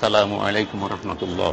আসসালামু আলাইকুম রহমতুল্লাহ।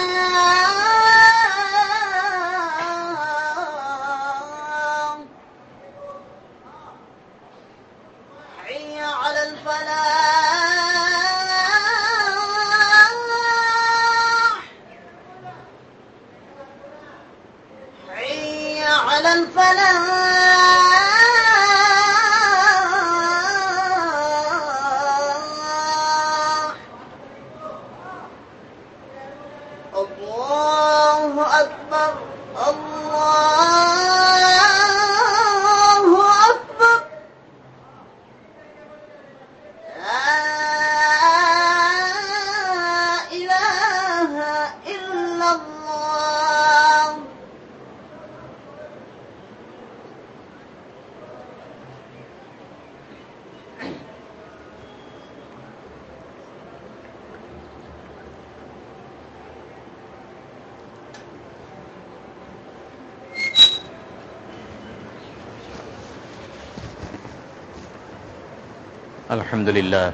الحمد لله.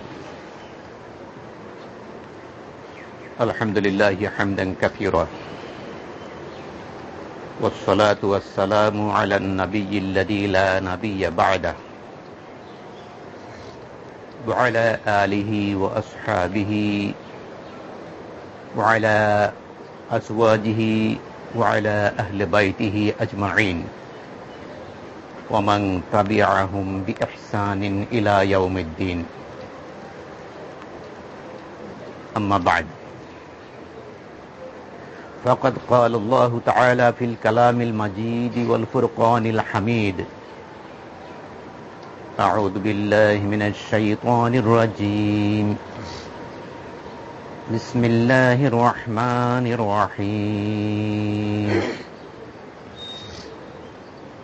الحمد لله حمدا كثيرا. والصلاة والسلام على النبي الذي لا نبي بعده. وعلى آله وأصحابه وعلى أزواجه وعلى أهل بيته أجمعين. ومن تبعهم بإحسان إلى يوم الدين. أما بعد. فقد قال الله تعالى في الكلام المجيد والفرقان الحميد. أعوذ بالله من الشيطان الرجيم. بسم الله الرحمن الرحيم.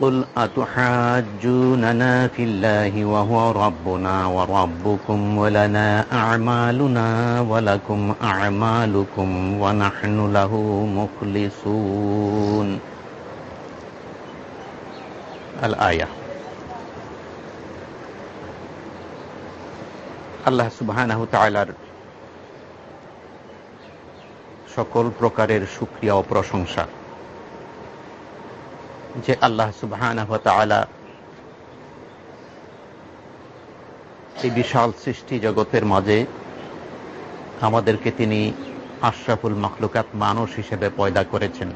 قل أتحاجوننا في الله وهو ربنا وربكم ولنا أعمالنا ولكم أعمالكم ونحن له مخلصون الآية আল্লাহ সুবহানাহু তাআলার সকল প্রকারের সুক্রিয়া ও প্রশংসা যে আল্লাহ তাআলা এই বিশাল সৃষ্টি জগতের মাঝে আমাদেরকে তিনি আশরাফুল মখলুকাত মানুষ হিসেবে পয়দা করেছেন।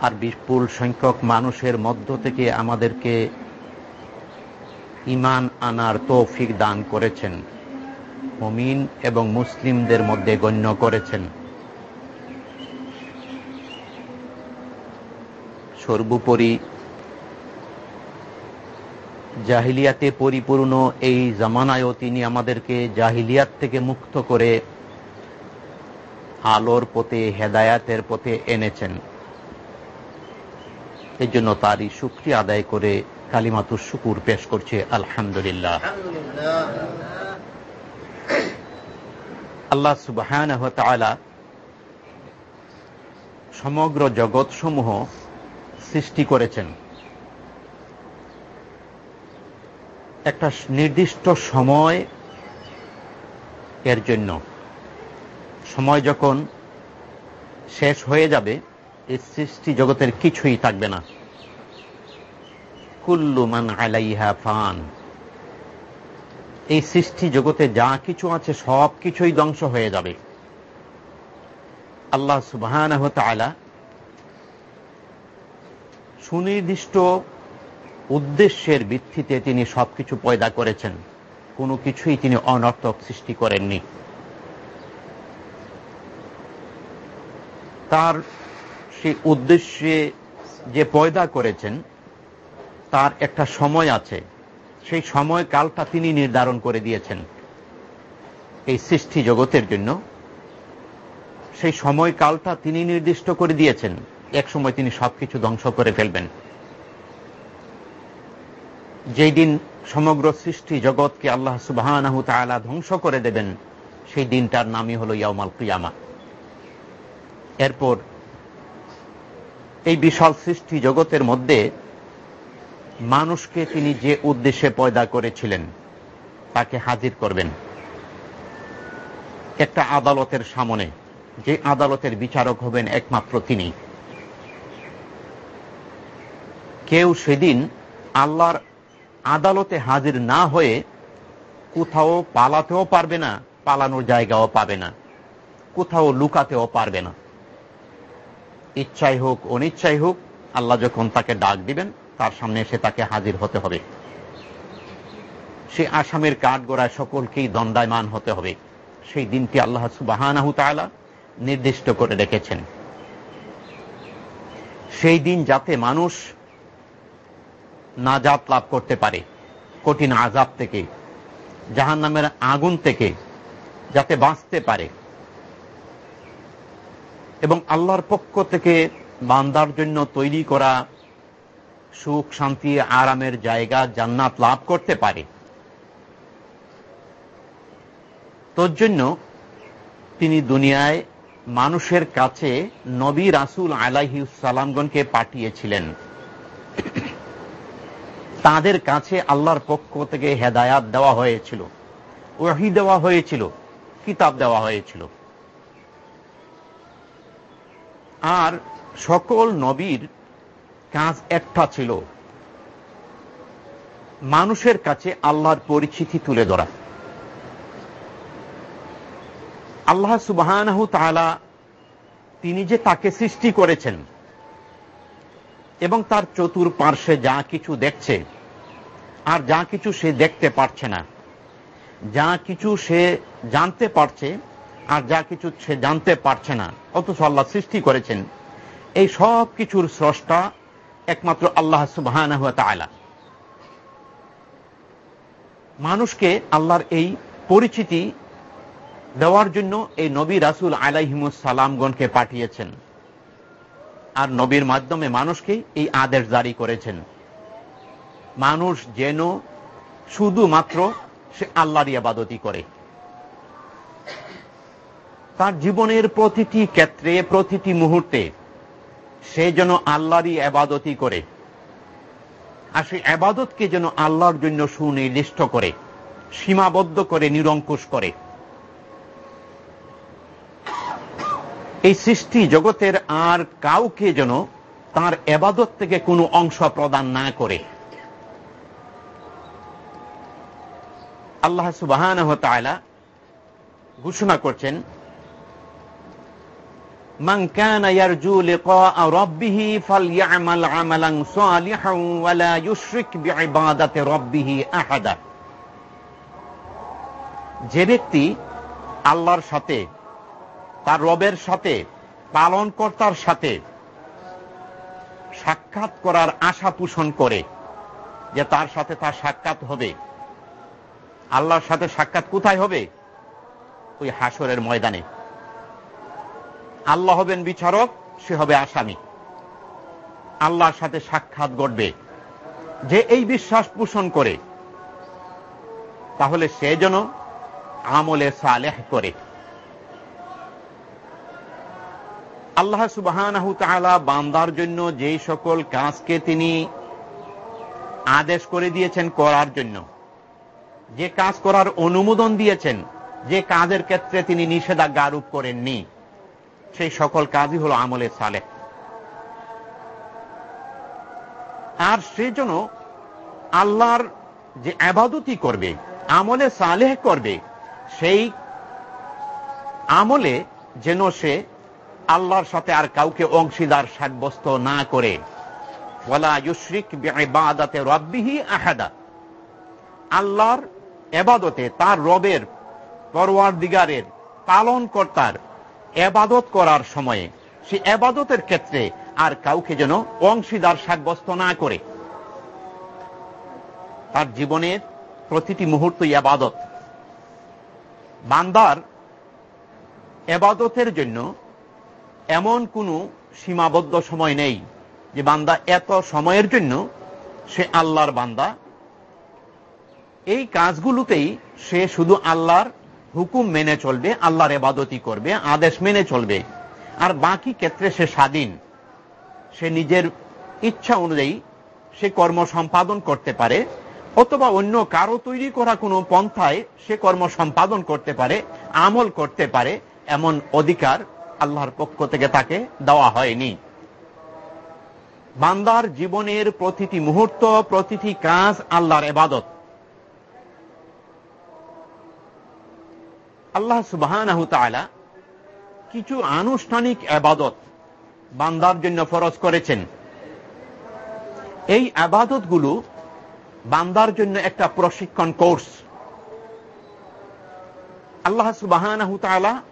আর বিপুল সংখ্যক মানুষের মধ্য থেকে আমাদেরকে ইমান আনার তৌফিক দান করেছেন। মমিন এবং মুসলিমদের মধ্যে গণ্য করেছেন। সর্বোপরি জাহিলিয়াতে পরিপূর্ণ এই জামানায়ও তিনি আমাদেরকে জাহিলিয়াত থেকে মুক্ত করে আলোর পথে, হেদায়াতের পথে এনেছেন। এই জন্য তারই শুক্রিয়া আদায় করে কালিমাতুর শুকুর পেশ করছে, আলহামদুলিল্লাহ। আল্লাহ সুবাহ সমগ্র জগৎ সমূহ সৃষ্টি করেছেন। একটা নির্দিষ্ট সময় এর জন্য। সময় যখন শেষ হয়ে যাবে, এই সৃষ্টি জগতের কিছুই থাকবে না। কুল্লু মান আলাইহা ফান। এই সৃষ্টি জগতে যা কিছু আছে, সব কিছুই ধ্বংস হয়ে যাবে। আল্লাহ সুবাহ সুনির্দিষ্ট উদ্দেশ্যের ভিত্তিতে তিনি সবকিছু পয়দা করেছেন। কোনো কিছুই তিনি অনর্থক সৃষ্টি করেননি। তার সেই উদ্দেশ্যে যে পয়দা করেছেন, তার একটা সময় আছে। সেই সময় কালটা তিনি নির্ধারণ করে দিয়েছেন। এই সৃষ্টি জগতের জন্য সেই সময়কালটা তিনি নির্দিষ্ট করে দিয়েছেন। এক সময় তিনি সবকিছু ধ্বংস করে ফেলবেন। যেই দিন সমগ্র সৃষ্টি জগৎকে আল্লাহ সুবাহ ধ্বংস করে দেবেন, সেই দিনটার নামই হল ইয়ামাল প্রিয়ামা এরপর এই বিশাল সৃষ্টি জগতের মধ্যে মানুষকে তিনি যে উদ্দেশ্যে পয়দা করেছিলেন, তাকে হাজির করবেন। একটা আদালতের সামনে, যে আদালতের বিচারক হবেন একমাত্র তিনি। কেউ সেদিন আল্লাহর আদালতে হাজির না হয়ে কোথাও পালাতেও পারবে না, পালানোর জায়গাও পাবে না, কোথাও লুকাতেও পারবে না। ইচ্ছাই হোক, অনিচ্ছাই হোক, আল্লাহ যখন তাকে ডাক দিবেন, তার সামনে এসে তাকে হাজির হতে হবে। সে আসামের কাঠগোড়ায় সকলকেই দণ্ডায়মান হতে হবে। সেই দিনটি আল্লাহ তালা নির্দিষ্ট করে রেখেছেন। সেই দিন যাতে মানুষ নাজাত লাভ করতে পারে। কঠিন আজাব থেকে জাহান নামের আগুন থেকে যাতে বাঁচতে পারে। এবং আল্লাহর পক্ষ থেকে বান্দার জন্য তৈরি করা সুখ, শান্তি, আরামের জায়গা জান্নাত লাভ করতে পারে। তোর জন্য তিনি দুনিয়ায় মানুষের কাছে নবী রাসুল আলাহিসাল্লামগণকে পাঠিয়েছিলেন। তাদের কাছে আল্লাহর পক্ষ থেকে হেদায়াত দেওয়া হয়েছিল। ওহি দেওয়া হয়েছিল, কিতাব দেওয়া হয়েছিল। আর সকল নবীর কাজ একটা ছিল, মানুষের কাছে আল্লাহর পরিচিতি তুলে ধরা। আল্লাহ সুবাহ তিনি যে তাকে সৃষ্টি করেছেন এবং তার চতুর পার্শ্বে যা কিছু দেখছে আর যা কিছু সে দেখতে পারছে না। যা কিছু সে জানতে পারছে আর যা কিছু সে জানতে পারছে না। অথচ আল্লাহ সৃষ্টি করেছেন। এই সব কিছুর স্রষ্টা একমাত্র আল্লাহ সুবাহ মানুষকে আল্লাহর এই পরিচিতি দেওয়ার জন্য এই নবী রাসুল সালামগণকে পাঠিয়েছেন। আর নবীর মাধ্যমে মানুষকে এই আদেশ জারি করেছেন। মানুষ যেন শুধুমাত্র সে আল্লাহর আবাদতি করে। তার জীবনের প্রতিটি ক্ষেত্রে, প্রতিটি মুহূর্তে সে যেন আল্লাহরই আবাদতি করে। আর সেই আবাদতকে যেন আল্লাহর জন্য সুনির্দিষ্ট করে, সীমাবদ্ধ করে, নিরঙ্কুশ করে। এই সৃষ্টি জগতের আর কাউকে যেন তার এবাদত থেকে কোনো অংশ প্রদান না করে। আল্লাহ সুবাহান ঘোষণা করছেন যে ব্যক্তি আল্লাহর সাথে, তার রবের সাথে, পালনকর্তার সাথে সাক্ষাৎ করার আশা পোষণ করে যে তার সাথে তার সাক্ষাৎ হবে আল্লাহর সাথে সাক্ষাৎ কোথায় হবে? ওই হাসরের ময়দানে। আল্লাহ হবেন বিচারক, সে হবে আসামি। আল্লাহর সাথে সাক্ষাৎ ঘটবে। যে এই বিশ্বাস পোষণ করে, তাহলে সে যেন আমলে সালেহ করে। আল্লাহ সুবাহ বান্দার জন্য যেই সকল কাজকে তিনি আদেশ করে দিয়েছেন করার জন্য। যে কাজ করার অনুমোদন দিয়েছেন, যে কাজের ক্ষেত্রে তিনি নিষেধাজ্ঞা আরোপ করেননি, সেই সকল কাজই হল আমলে সালেহ। আর সে যেন আল্লাহর যে আবাদতি করবে, আমলে সালেহ করবে, সেই আমলে যেন সে আল্লাহর সাথে আর কাউকে অংশীদার সাব্যস্ত না করে। ওয়ালা ইউশরিক আহাদা। আল্লাহর এবাদতে তার রবের পরওয়ার দিগারের পালন কর্তার এবাদত করার সময়ে সে এবাদতের ক্ষেত্রে আর কাউকে যেন অংশীদার সাব্যস্ত না করে। তার জীবনের প্রতিটি মুহূর্ত এবাদত। বান্দার এবাদতের জন্য এমন কোনো সীমাবদ্ধ সময় নেই যে বান্দা এত সময়ের জন্য সে আল্লাহর বান্দা এই কাজগুলোতেই সে শুধু আল্লাহর হুকুম মেনে চলবে, আল্লাহর এবাদতি করবে, আদেশ মেনে চলবে। আর বাকি ক্ষেত্রে সে স্বাধীন। সে নিজের ইচ্ছা অনুযায়ী সে কর্ম সম্পাদন করতে পারে, অথবা অন্য কারও তৈরি করা কোনো পন্থায় সে কর্ম সম্পাদন করতে পারে, আমল করতে পারে, এমন অধিকার আল্লাহর পক্ষ থেকে তাকে দেওয়া হয়নি। বান্দার জীবনের প্রতিটি মুহূর্ত, প্রতিটি কাজ আল্লাহর এবাদত আল্লাহ সুবাহ কিছু আনুষ্ঠানিক আবাদত বান্দার জন্য ফরজ করেছেন। এই আবাদতগুলো বান্দার জন্য একটা প্রশিক্ষণ কোর্স। আল্লাহ সুবাহ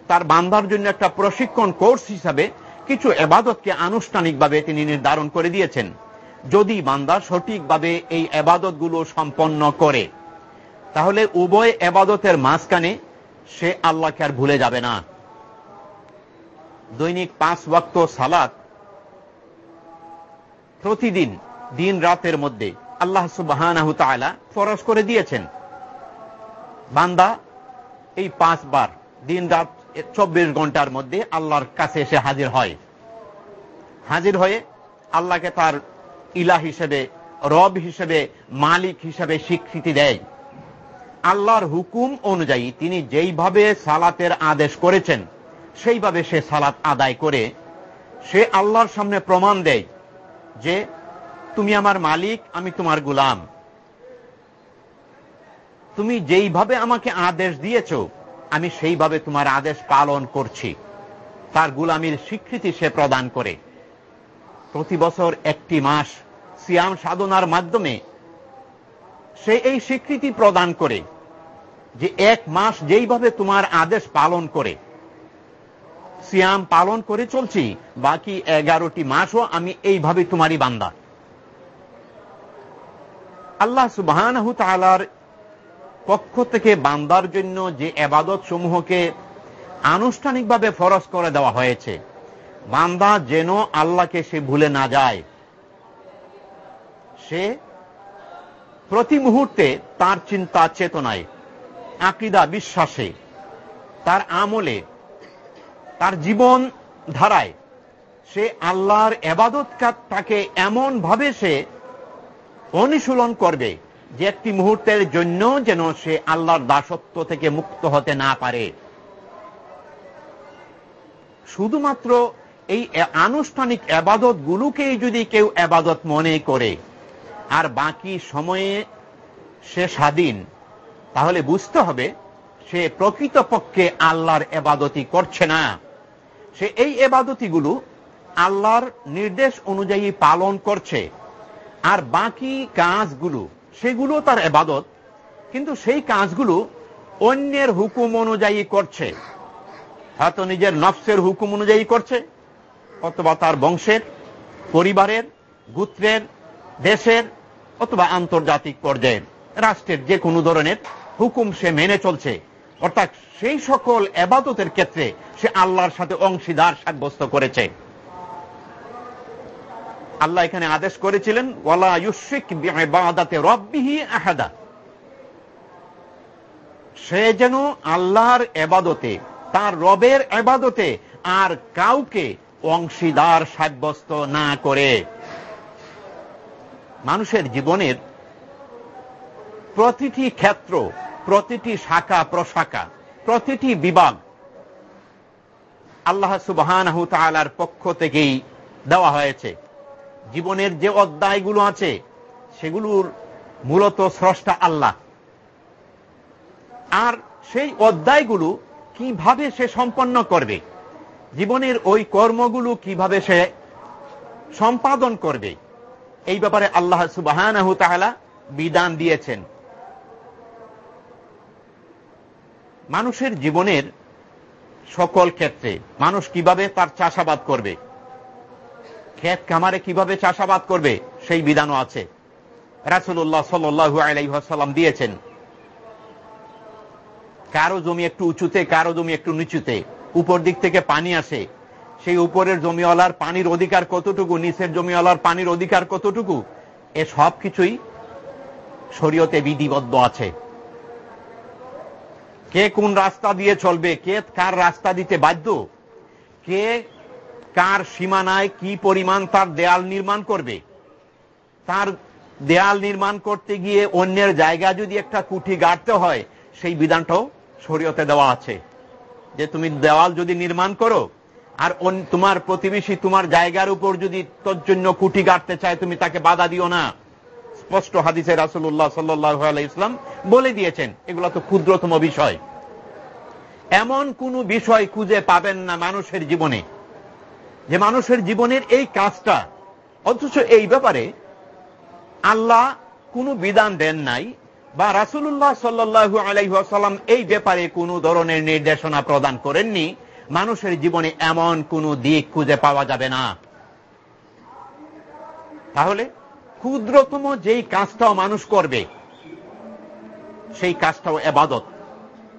তার বান্দার জন্য একটা প্রশিক্ষণ কোর্স হিসাবে কিছু এবাদতকে আনুষ্ঠানিকভাবে তিনি নির্ধারণ করে দিয়েছেন। যদি বান্দা সঠিকভাবে এই এবাদতগুলো সম্পন্ন করে, তাহলে উভয় এবাদতের মাঝখানে সে আল্লাহকে আর ভুলে যাবে না। দৈনিক পাঁচ ওয়াক্ত সালাত প্রতিদিন, দিন রাতের মধ্যে আল্লাহ সুবাহ ফরজ করে দিয়েছেন। বান্দা এই পাঁচবার, দিন রাত চব্বিশ ঘণ্টার মধ্যে আল্লাহর কাছে এসে হাজির হয়। হাজির হয়ে আল্লাহকে তার ইলা হিসেবে, রব হিসেবে, মালিক হিসেবে স্বীকৃতি দেয়। আল্লাহর হুকুম অনুযায়ী তিনি যেইভাবে সালাতের আদেশ করেছেন, সেইভাবে সে সালাত আদায় করে সে আল্লাহর সামনে প্রমাণ দেয় যে তুমি আমার মালিক, আমি তোমার গুলাম। তুমি যেইভাবে আমাকে আদেশ দিয়েছ, আমি সেইভাবে তোমার আদেশ পালন করছি। তার গুলামির স্বীকৃতি সে প্রদান করে। প্রতি বছর একটি মাস সিয়াম সাধনার মাধ্যমে সে এই স্বীকৃতি প্রদান করে। যে এক মাস যেইভাবে তোমার আদেশ পালন করে, সিয়াম পালন করে চলছি, বাকি এগারোটি মাসও আমি এইভাবে তোমারই বান্দা। আল্লাহ সুবাহ পক্ষ থেকে বান্দার জন্য যে এবাদত সমূহকে আনুষ্ঠানিকভাবে ফরজ করে দেওয়া হয়েছে, বান্দা যেন আল্লাহকে সে ভুলে না যায়। সে প্রতি মুহূর্তে তার চিন্তা চেতনায় আকিদা বিশ্বাসে, তার আমলে, তার জীবন ধারায় সে আল্লাহর এবাদত তাকে এমন ভাবে সে অনুশীলন করবে যে একটি মুহূর্তের জন্য যেন সে আল্লাহর দাসত্ব থেকে মুক্ত হতে না পারে। শুধুমাত্র এই আনুষ্ঠানিক আবাদত গুলোকেই যদি কেউ আবাদত মনে করে, আর বাকি সময়ে সে স্বাধীন তাহলে বুঝতে হবে, সে প্রকৃতপক্ষে আল্লাহর এবাদতি করছে না। সে এই এবাদতিগুলো আল্লাহর নির্দেশ অনুযায়ী পালন করছে। আর বাকি কাজগুলো, সেগুলো তার এবাদত, কিন্তু সেই কাজগুলো অন্যের হুকুম অনুযায়ী করছে। হয়তো নিজের নফসের হুকুম অনুযায়ী করছে, অথবা তার বংশের, পরিবারের, গুত্রের, দেশের, অথবা আন্তর্জাতিক পর্যায়ের, রাষ্ট্রের যে কোনো ধরনের হুকুম সে মেনে চলছে। অর্থাৎ সেই সকল এবাদতের ক্ষেত্রে সে আল্লাহর সাথে অংশীদার সাব্যস্ত করেছে। আল্লাহ এখানে আদেশ করেছিলেন, ওয়ালা বিবাদাতে রব্বিহি আহাদা। সে যেন আল্লাহর এবাদতে, তার রবের এবাদতে আর কাউকে অংশীদার সাব্যস্ত না করে। মানুষের জীবনের প্রতিটি ক্ষেত্র প্রতিটি শাখা প্রশাখা, প্রতিটি বিভাগ আল্লাহ সুবাহান পক্ষ থেকেই দেওয়া হয়েছে। জীবনের যে অধ্যায়গুলো আছে, সেগুলোর মূলত স্রষ্টা আল্লাহ। আর সেই অধ্যায়গুলো কীভাবে সে সম্পন্ন করবে? জীবনের ওই কর্মগুলো কীভাবে সে সম্পাদন করবে? এই ব্যাপারে আল্লাহ সুবাহান বিধান দিয়েছেন। মানুষের জীবনের সকল ক্ষেত্রে মানুষ কীভাবে তার চাষাবাদ করবে? ক্ষেত কামারে কীভাবে চাষাবাদ করবে? সেই বিধানও আছে। রাসুল্লাহ সাল্লু আলাইসাল্লাম দিয়েছেন, কারও জমি একটু উঁচুতে, কারও জমি একটু নিচুতে, উপর দিক থেকে পানি আসে। সেই উপরের জমিওয়ালার পানির অধিকার কতটুকু? নিচের জমিওয়ালার পানির অধিকার কতটুকু? এ সব কিছুই শরীয়তে বিধিবদ্ধ আছে। কে কোন রাস্তা দিয়ে চলবে? কে কার রাস্তা দিতে বাধ্য? কে কার সীমানায় কি পরিমাণ তার দেয়াল নির্মাণ করবে? তার দেয়াল নির্মাণ করতে গিয়ে অন্যের জায়গা যদি একটা কুঠি গাড়তে হয়, সেই বিধানটাও শরীয়তে দেওয়া আছে। যে তুমি দেওয়াল যদি নির্মাণ করো, আর তোমার প্রতিবেশী তোমার জায়গার উপর যদি তোর জন্য কুঠি গাড়তে চায়, তুমি তাকে বাধা দিও না। স্পষ্ট হাদিসে রাসুল্লাহ সাল্লাহ ইসলাম বলে দিয়েছেন, এগুলো তো ক্ষুদ্রতম বিষয়। এমন কোন বিষয় খুঁজে পাবেন না মানুষের জীবনে। যে মানুষের জীবনের এই কাজটা, অথচ এই ব্যাপারে আল্লাহ কোনো বিধান দেন নাই বা রাসুল্লাহ সাল্লু আলাইসাল্লাম এই ব্যাপারে কোনো ধরনের নির্দেশনা প্রদান করেননি, মানুষের জীবনে এমন কোনো দিক খুঁজে পাওয়া যাবে না। তাহলে ক্ষুদ্রতম যেই কাজটাও মানুষ করবে, সেই কাজটাও এবাদত।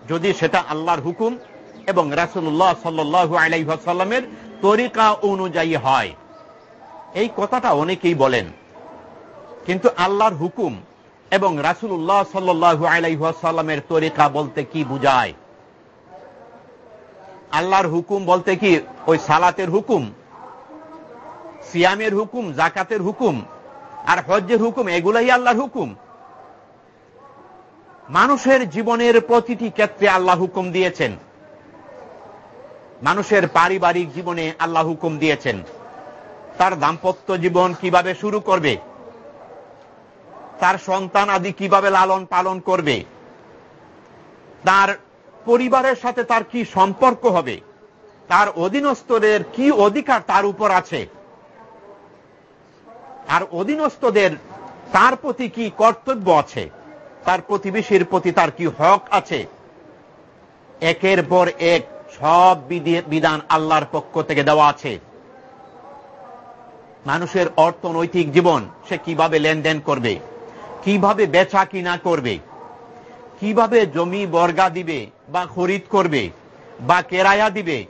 যদি সেটা আল্লাহর হুকুম এবং রাসুল্লাহ সাল্লু আলাইসাল্লামের তরিকা অনুযায়ী হয়। এই কথাটা অনেকেই বলেন। কিন্তু আল্লাহর হুকুম এবং রাসুল্লাহ সাল্লু আলাইসাল্লামের তরিকা বলতে কি বুঝায়? আল্লাহর হুকুম বলতে কি ওই সালাতের হুকুম, সিয়ামের হুকুম জাকাতের হুকুম আর হজ্জের হুকুম, এগুলাই আল্লাহর হুকুম। মানুষের জীবনের প্রতিটি ক্ষেত্রে আল্লাহ হুকুম দিয়েছেন। মানুষের পারিবারিক জীবনে আল্লাহ হুকুম দিয়েছেন। তার দাম্পত্য জীবন কীভাবে শুরু করবে? তার সন্তান আদি কীভাবে লালন পালন করবে? তার পরিবারের সাথে তার কি সম্পর্ক হবে? তার অধীনস্থদের কি অধিকার তার উপর আছে? আর অধীনস্থদের তার প্রতি কি কর্তব্য আছে? তার প্রতিবেশীর প্রতি তার কি হক আছে? একের পর এক সব বিধান আল্লাহর পক্ষ থেকে দেওয়া আছে। মানুষের অর্থনৈতিক জীবন সে কীভাবে লেনদেন করবে? কীভাবে বেচা কিনা করবে? কীভাবে জমি বর্গা দিবে বা খরিদ করবে বা কেরায়া দিবে?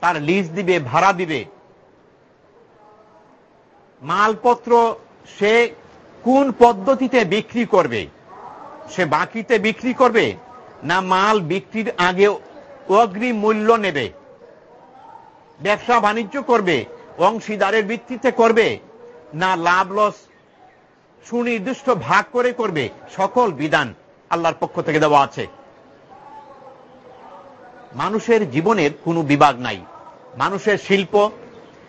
তার লিজ দিবে, ভাড়া দিবে? মালপত্র সে কোন পদ্ধতিতে বিক্রি করবে? সে বাকিতে বিক্রি করবে না মাল বিক্রির আগে অগ্রিম মূল্য নেবে? ব্যবসা বাণিজ্য করবে, অংশীদারের ভিত্তিতে করবে না লাভ লস সুনির্দিষ্ট ভাগ করে করবে? সকল বিধান আল্লাহর পক্ষ থেকে দেওয়া আছে। মানুষের জীবনের কোনো বিভাগ নাই। মানুষের শিল্প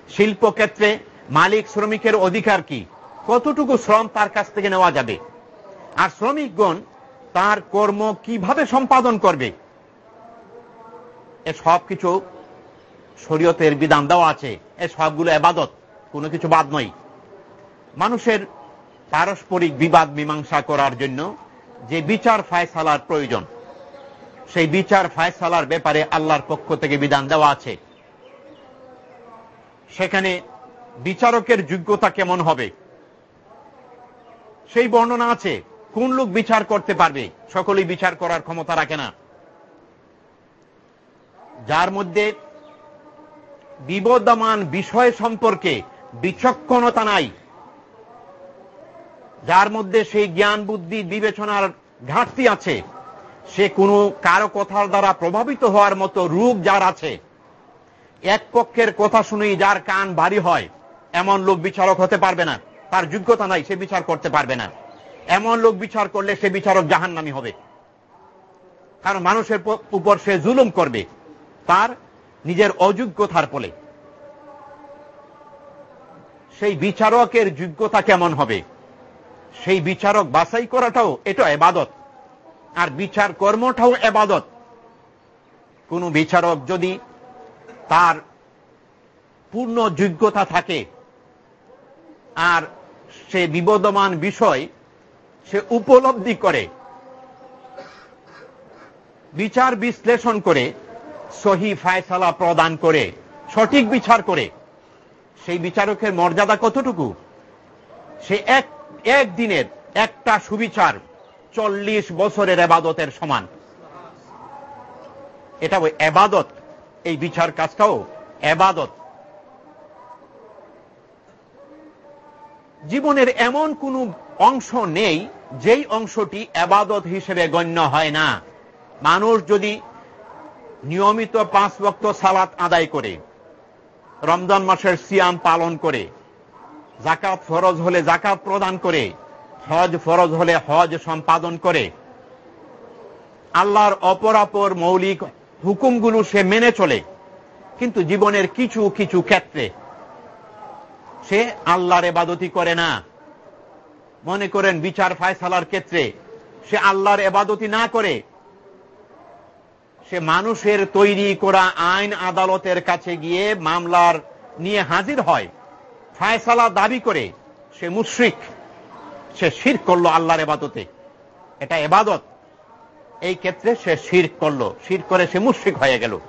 শিল্প ক্ষেত্রে মালিক শ্রমিকের অধিকার কি? কতটুকু শ্রম তার কাছ থেকে নেওয়া যাবে? আর শ্রমিকগণ তার কর্ম কীভাবে সম্পাদন করবে? এ সব কিছু শরীয়তের বিধান দেওয়া আছে। এ সবগুলো এবাদত, কোনো কিছু বাদ নয়। মানুষের পারস্পরিক বিবাদ মীমাংসা করার জন্য যে বিচার ফায়সালার প্রয়োজন, সেই বিচার ফায়সালার ব্যাপারে আল্লাহর পক্ষ থেকে বিধান দেওয়া আছে। সেখানে বিচারকের যোগ্যতা কেমন হবে? সেই বর্ণনা আছে। কোন লোক বিচার করতে পারবে? সকলেই বিচার করার ক্ষমতা রাখে না। যার মধ্যে বিবদমান বিষয় সম্পর্কে বিচক্ষণতা নাই। যার মধ্যে সেই জ্ঞান, বুদ্ধি, বিবেচনার ঘাটতি আছে, সে কোনো কারও কথার দ্বারা প্রভাবিত হওয়ার মতো রূপ যার আছে। এক পক্ষের কথা শুনেই যার কান ভারী হয় এমন লোক বিচারক হতে পারবে না। তার যোগ্যতা নাই, সে বিচার করতে পারবে না। এমন লোক বিচার করলে সে বিচারক জাহান্নামি হবে। কারণ মানুষের উপর সে জুলুম করবে, তার নিজের অযোগ্যতার ফলে। সেই বিচারকের যোগ্যতা কেমন হবে? সেই বিচারক বাছাই করাটাও এটা এবাদত। আর বিচার কর্মটাও এবাদত। কোন বিচারক যদি তার পূর্ণ যোগ্যতা থাকে আর সে বিবদমান বিষয় সে উপলব্ধি করে। বিচার বিশ্লেষণ করে, সহি ফায়সালা প্রদান করে, সঠিক বিচার করে। সেই বিচারকের মর্যাদা কতটুকু? সে এক, একদিনের একটা সুবিচার চল্লিশ বছরের এবাদতের সমান। এটা ওই এবাদত, এই বিচার কাজটাও এবাদত। জীবনের এমন কোন অংশ নেই, যেই অংশটি এবাদত হিসেবে গণ্য হয় না। মানুষ যদি নিয়মিত পাঁচ বক্ত সালাত আদায় করে, রমজান মাসের সিয়াম পালন করে জাকাত ফরজ হলে জাকাত প্রদান করে, হজ ফরজ হলে হজ সম্পাদন করে, আল্লাহর অপরাপর মৌলিক হুকুমগুলো সে মেনে চলে, কিন্তু জীবনের কিছু কিছু ক্ষেত্রে সে আল্লাহর এবাদতি করে না। মনে করেন বিচার ফায়সালার ক্ষেত্রে সে আল্লাহর এবাদতি না করে। সে মানুষের তৈরি করা আইন আদালতের কাছে গিয়ে মামলার নিয়ে হাজির হয়, ফায়সালা দাবি করে। সে মুশ্রিক, সে শির করল আল্লাহর এবাদতে। এটা এবাদত। এই ক্ষেত্রে সে শির করল। শির করে সে মুশ্রিক হয়ে গেল।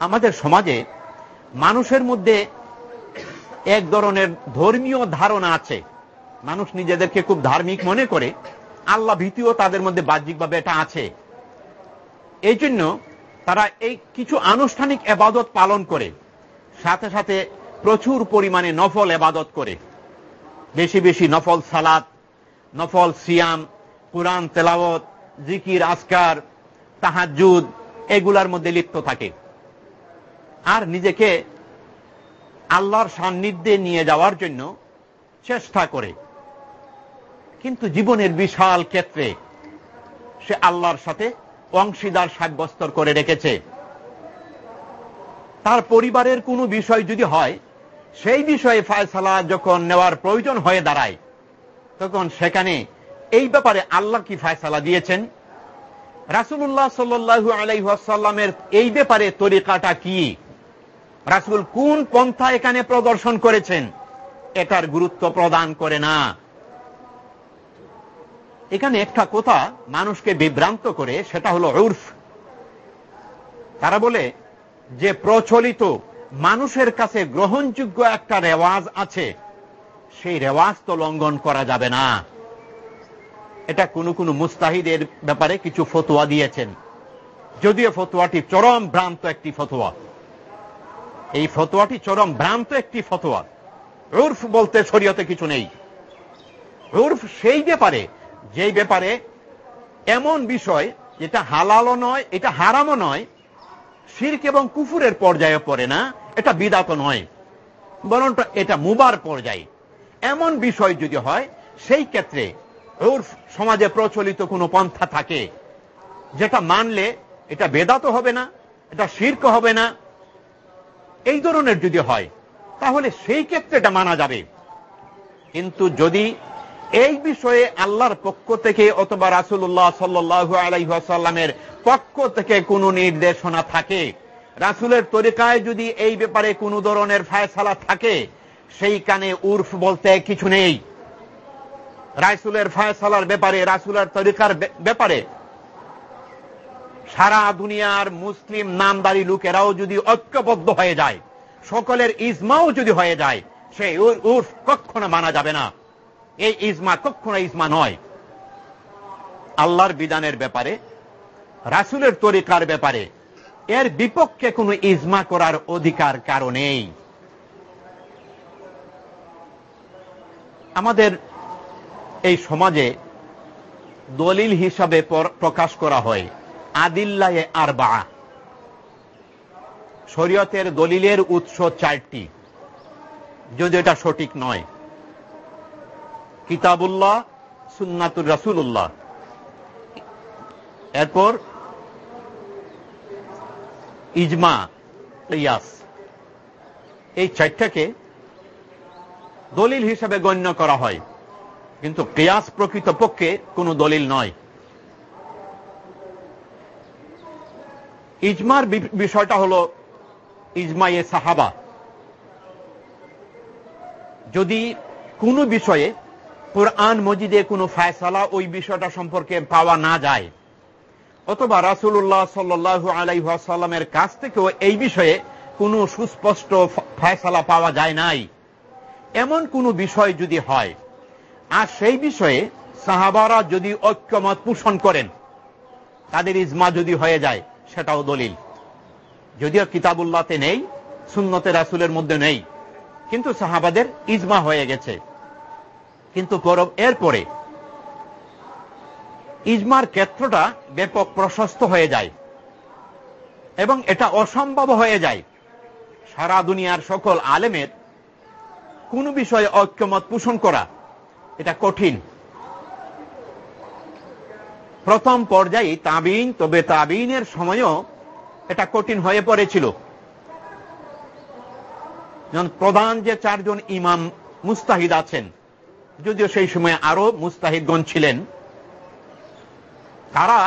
আমাদের সমাজে মানুষের মধ্যে এক ধরনের ধর্মীয় ধারণা আছে। মানুষ নিজেদেরকে খুব ধার্মিক মনে করে। আল্লাহ ভীতিও তাদের মধ্যে বাহ্যিকভাবে এটা আছে। এই জন্য তারা এই কিছু আনুষ্ঠানিক এবাদত পালন করে। সাথে সাথে প্রচুর পরিমাণে নফল এবাদত করে। বেশি বেশি নফল সালাত, নফল সিয়াম, কোরআন তেলাওত জিকির আসকার তাহাজুদ এগুলার মধ্যে লিপ্ত থাকে। আর নিজেকে আল্লাহর সান্নিধ্যে নিয়ে যাওয়ার জন্য চেষ্টা করে। কিন্তু জীবনের বিশাল ক্ষেত্রে সে আল্লাহর সাথে অংশীদার সাব্যস্তর করে রেখেছে। তার পরিবারের কোনো বিষয় যদি হয়, সেই বিষয়ে ফায়সালা যখন নেওয়ার প্রয়োজন হয়ে দাঁড়ায়, তখন সেখানে এই ব্যাপারে আল্লাহ কি ফায়সালা দিয়েছেন? রাসুল্লাহ সাল্লু আলাইসাল্লামের এই ব্যাপারে তরিকাটা কি? রাসুল কোন পন্থা এখানে প্রদর্শন করেছেন? এটার গুরুত্ব প্রদান করে না। এখানে একটা কথা মানুষকে বিভ্রান্ত করে, সেটা হলো উর্ফ। তারা বলে যে প্রচলিত মানুষের কাছে গ্রহণযোগ্য একটা রেওয়াজ আছে, সেই রেওয়াজ তো লঙ্ঘন করা যাবে না। এটা কোন কোন মুস্তাহিদের ব্যাপারে কিছু ফতোয়া দিয়েছেন। যদিও ফতোয়াটি চরম ভ্রান্ত একটি ফতোয়া। এই ফতোয়াটি চরম ভ্রান্ত একটি ফতোয়া। উর্ফ বলতে শরীয়তে কিছু নেই। উর্ফ সেই ব্যাপারে, যেই ব্যাপারে এমন বিষয় যেটা হালালও নয়, এটা হারামও নয়, শির্ক এবং কুফুরের পর্যায়ে পড়ে না, এটা বিদাত নয়। বরং এটা মুবার পর্যায়ে। এমন বিষয় যদি হয়, সেই ক্ষেত্রে উর্ফ সমাজে প্রচলিত কোনো পন্থা থাকে, যেটা মানলে এটা বেদাত হবে না, এটা শির্ক হবে না এই ধরনের যদি হয়, তাহলে সেই ক্ষেত্রে এটা মানা যাবে। কিন্তু যদি এই বিষয়ে আল্লাহর পক্ষ থেকে অথবা রাসুল্লাহ সাল্লু পক্ষ থেকে কোনো নির্দেশনা থাকে, রাসুলের তরিকায় যদি এই ব্যাপারে কোনো ধরনের ফায়সালা থাকে সেইখানে উর্ফ বলতে কিছু নেই। রাসুলের ফায়সালার ব্যাপারে, রাসুলের তরিকার ব্যাপারে সারা দুনিয়ার মুসলিম নামদারি লোকেরাও যদি ঐক্যবদ্ধ হয়ে যায়, সকলের ইজমাও যদি হয়ে যায় সেই উর্ফ কখনো মানা যাবে না। এই ইজমা কখনো ইজমা নয়। আল্লাহর বিধানের ব্যাপারে, রাসুলের তরিকার ব্যাপারে, এর বিপক্ষে কোনো ইজমা করার অধিকার কারণেই আমাদের এই সমাজে দলিল হিসাবে প্রকাশ করা হয়। আদিল্লায়ে আর শরীয়তের দলিলের উৎস চারটি। যদি এটা সঠিক নয়। কিতাবুল্লাহ, সুন্নাতুর রাসুল্লাহ এরপর ইজমা ইয়াস এই চারটাকে দলিল হিসাবে গণ্য করা হয়। কিন্তু কেয়াস প্রকৃত পক্ষে কোন দলিল নয়। ইজমার বিষয়টা হল ইজমায়ে সাহাবা। যদি কোনো বিষয়ে কোরআন মজিদে কোনো ফায়সালা ওই বিষয়টা সম্পর্কে পাওয়া না যায়, অথবা রাসুল্লাহ সাল্লু আলাইসাল্লামের কাছ থেকেও এই বিষয়ে কোনো সুস্পষ্ট ফায়সালা পাওয়া যায় নাই, এমন কোনো বিষয় যদি হয়, আর সেই বিষয়ে সাহাবারা যদি ঐক্যমত পোষণ করেন, তাদের ইজমা যদি হয়ে যায় সেটাও দলিল। যদিও কিতাবুল্লাতে নেই, সুন্নতে রাসুলের মধ্যে নেই, কিন্তু সাহাবাদের ইজমা হয়ে গেছে। কিন্তু গৌরব, এরপরে ইজমার ক্ষেত্রটা ব্যাপক প্রশস্ত হয়ে যায় এবং এটা অসম্ভব হয়ে যায়। সারা দুনিয়ার সকল আলেমের কোন বিষয়ে ঐক্যমত পোষণ করা এটা কঠিন। প্রথম পর্যায়ে তাবিন, তবে তাবিনের সময়ও এটা কঠিন হয়ে পড়েছিল। প্রধান যে চারজন ইমাম মুস্তাহিদ আছেন, যদিও সেই সময় আরও মুস্তাহিদগণ ছিলেন, তারা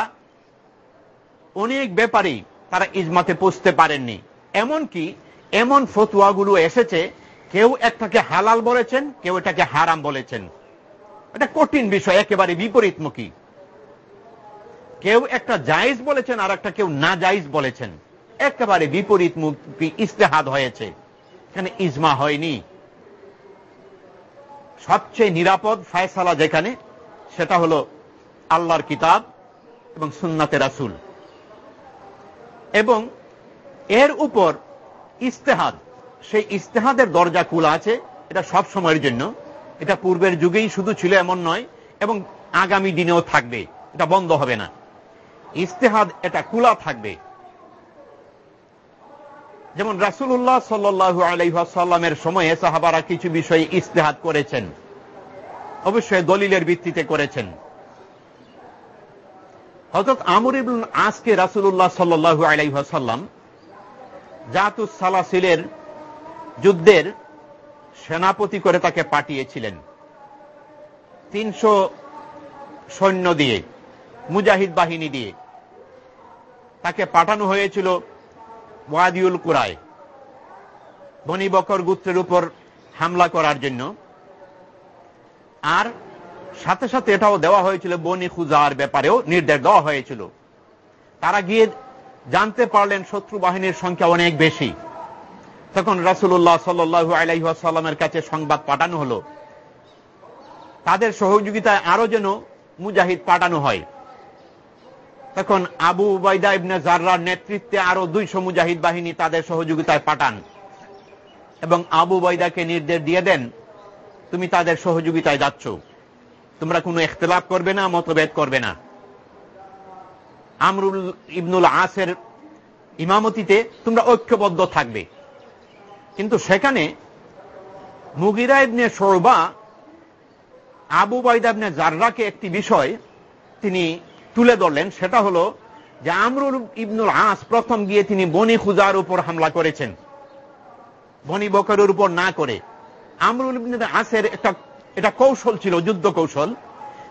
অনেক ব্যাপারে তারা ইজমাতে পৌঁছতে পারেননি। এমনকি এমন ফতুয়াগুলো এসেছে, কেউ একটাকে হালাল বলেছেন, কেউ এটাকে হারাম বলেছেন। এটা কঠিন বিষয়, একেবারে বিপরীতমুখী। কেউ একটা জায়েজ বলেছেন আর একটা কেউ না জায়েজ বলেছেন। একেবারে বিপরীতমুখী ইস্তেহাদ হয়েছে। এখানে ইজমা হয়নি। সবচেয়ে নিরাপদ ফায়সালা যেখানে, সেটা হল আল্লাহর কিতাব এবং সুন্নাতে রাসুল। এবং এর উপর ইস্তেহাদ, সেই ইস্তেহাদের দরজা খোলা আছে, এটা সব সময়ের জন্য। এটা পূর্বের যুগেই শুধু ছিল এমন নয়, এবং আগামী দিনেও থাকবে। এটা বন্ধ হবে না। ইস্তেহাদ, এটা খোলা থাকবে। যেমন রাসুল্লাহ সাল্লু আলাইসাল্লামের সময়ে সাহাবারা কিছু বিষয়ে ইস্তেহাদ করেছেন। অবশ্যই দলিলের ভিত্তিতে করেছেন। হজরত আমর ইবুল আজকে রাসুল্লাহ সাল্লু আলাইসাল্লাম জাতুস সালাসিলের যুদ্ধের সেনাপতি করে তাকে পাঠিয়েছিলেন। তিনশো সৈন্য দিয়ে, মুজাহিদ বাহিনী দিয়ে। তাকে পাঠানো হয়েছিল ওয়াদিউল কুরায় বনি বকর গুত্রের উপর হামলা করার জন্য। আর সাথে সাথে এটাও দেওয়া হয়েছিল, বনি খুজার ব্যাপারেও নির্দেশ দেওয়া হয়েছিল। তারা গিয়ে জানতে পারলেন শত্রু বাহিনীর সংখ্যা অনেক বেশি। তখন রাসুল্লাহ সাল্লু আলাইসাল্লামের কাছে সংবাদ পাঠানো হল। তাদের সহযোগিতায় আরও যেন মুজাহিদ পাঠানো হয়। তখন আবু উবাইদা ইবনে জার্রার নেতৃত্বে আরও দুইশো মুজাহিদ বাহিনী তাদের সহযোগিতায় পাঠান। এবং আবু বৈদাকে নির্দেশ দিয়ে দেন, তুমি তাদের সহযোগিতায় যাচ্ছ। তোমরা কোনো এখতলাফ করবে না, মতভেদ করবে না। আমরুল ইবনুল আসের ইমামতিতে তোমরা ঐক্যবদ্ধ থাকবে। কিন্তু সেখানে মুগিরা ইবনে সৌবা আবু বাইদাবনে জার্রাকে একটি বিষয় তিনি তুলে ধরলেন, সেটা হল যে আমরুল ইবনুল আস প্রথম গিয়ে তিনি বনি খুজার উপর হামলা করেছেন। বনি বকরের উপর না করে। আমরুল ইবনুল আসের একটা, এটা কৌশল ছিল, যুদ্ধ কৌশল,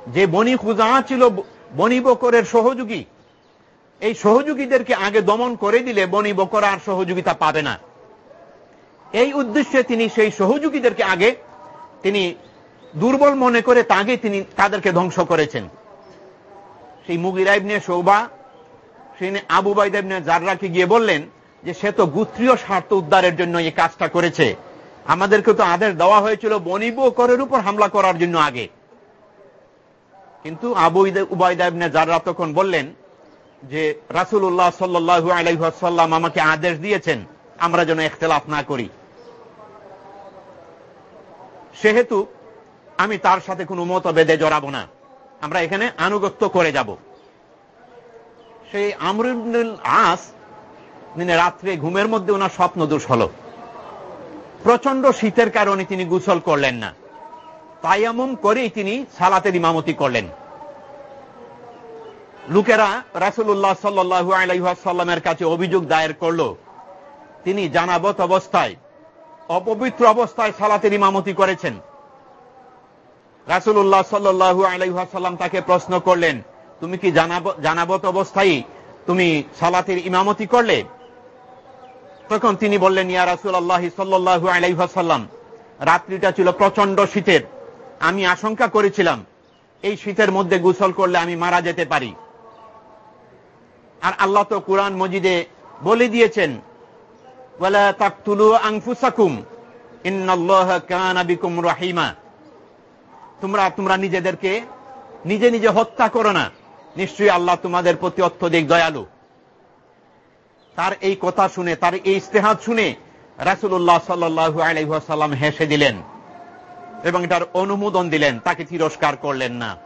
যে বনি খুজা ছিল বনি বকরের সহযোগী। এই সহযোগীদেরকে আগে দমন করে দিলে বনি বকর আর সহযোগিতা পাবে না। এই উদ্দেশ্যে তিনি সেই সহযোগীদেরকে আগে, তিনি দুর্বল মনে করে তাকে তিনি তাদেরকে ধ্বংস করেছেন। সেই মুগিরাইবনে সৌবা সেই আবু বাইদেবনে জাররাকে গিয়ে বললেন যে, সে তো গুত্রীয় স্বার্থ উদ্ধারের জন্য এই কাজটা করেছে। আমাদেরকে তো আদেশ দেওয়া হয়েছিল বনিব করের উপর হামলা করার জন্য আগে। কিন্তু আবু উবাইদাবনে জাররা তখন বললেন যে রাসুল্লাহ সাল্লু আলাইসাল্লাম আমাকে আদেশ দিয়েছেন, আমরা যেন এখতলাফ না করি। সেহেতু আমি তার সাথে কোনো মতভেদে জড়াবো না। আমরা এখানে আনুগত্য করে যাব। সেই আমরুল আস রাত্রে ঘুমের মধ্যে ওনার স্বপ্ন দোষ হল। প্রচণ্ড শীতের কারণে তিনি গুসল করলেন না। তাইয়ামুম করেই তিনি সালাতের ইমামতি করলেন। লোকেরা রাসুল্লাহ সাল্লু আলাইসাল্লামের কাছে অভিযোগ দায়ের করল, তিনি জানাবত অবস্থায়, অপবিত্র অবস্থায় সালাতের ইমামতি করেছেন। রাসুল্লাহ সাল্লু আলাইসাল্লাম তাকে প্রশ্ন করলেন, তুমি কি জানাবত অবস্থায় তুমি সালাতের ইমামতি করলে? তখন তিনি বললেন, ইয়া রাসুল আল্লাহ সাল্লু আলাইসাল্লাম রাত্রিটা ছিল প্রচণ্ড শীতের। আমি আশঙ্কা করেছিলাম, এই শীতের মধ্যে গোসল করলে আমি মারা যেতে পারি। আর আল্লাহ তো কোরআন মজিদে বলে দিয়েছেন রাহিমা। তোমরা তোমরা নিজেদেরকে নিজে নিজে হত্যা করো না। নিশ্চয়ই আল্লাহ তোমাদের প্রতি অত্যধিক দয়ালু। তার এই কথা শুনে, তার এই ইস্তেহাদ শুনে রাসুল্লাহ সাল্লু আলাইসাল্লাম হেসে দিলেন এবং এটার অনুমোদন দিলেন, তাকে তিরস্কার করলেন না।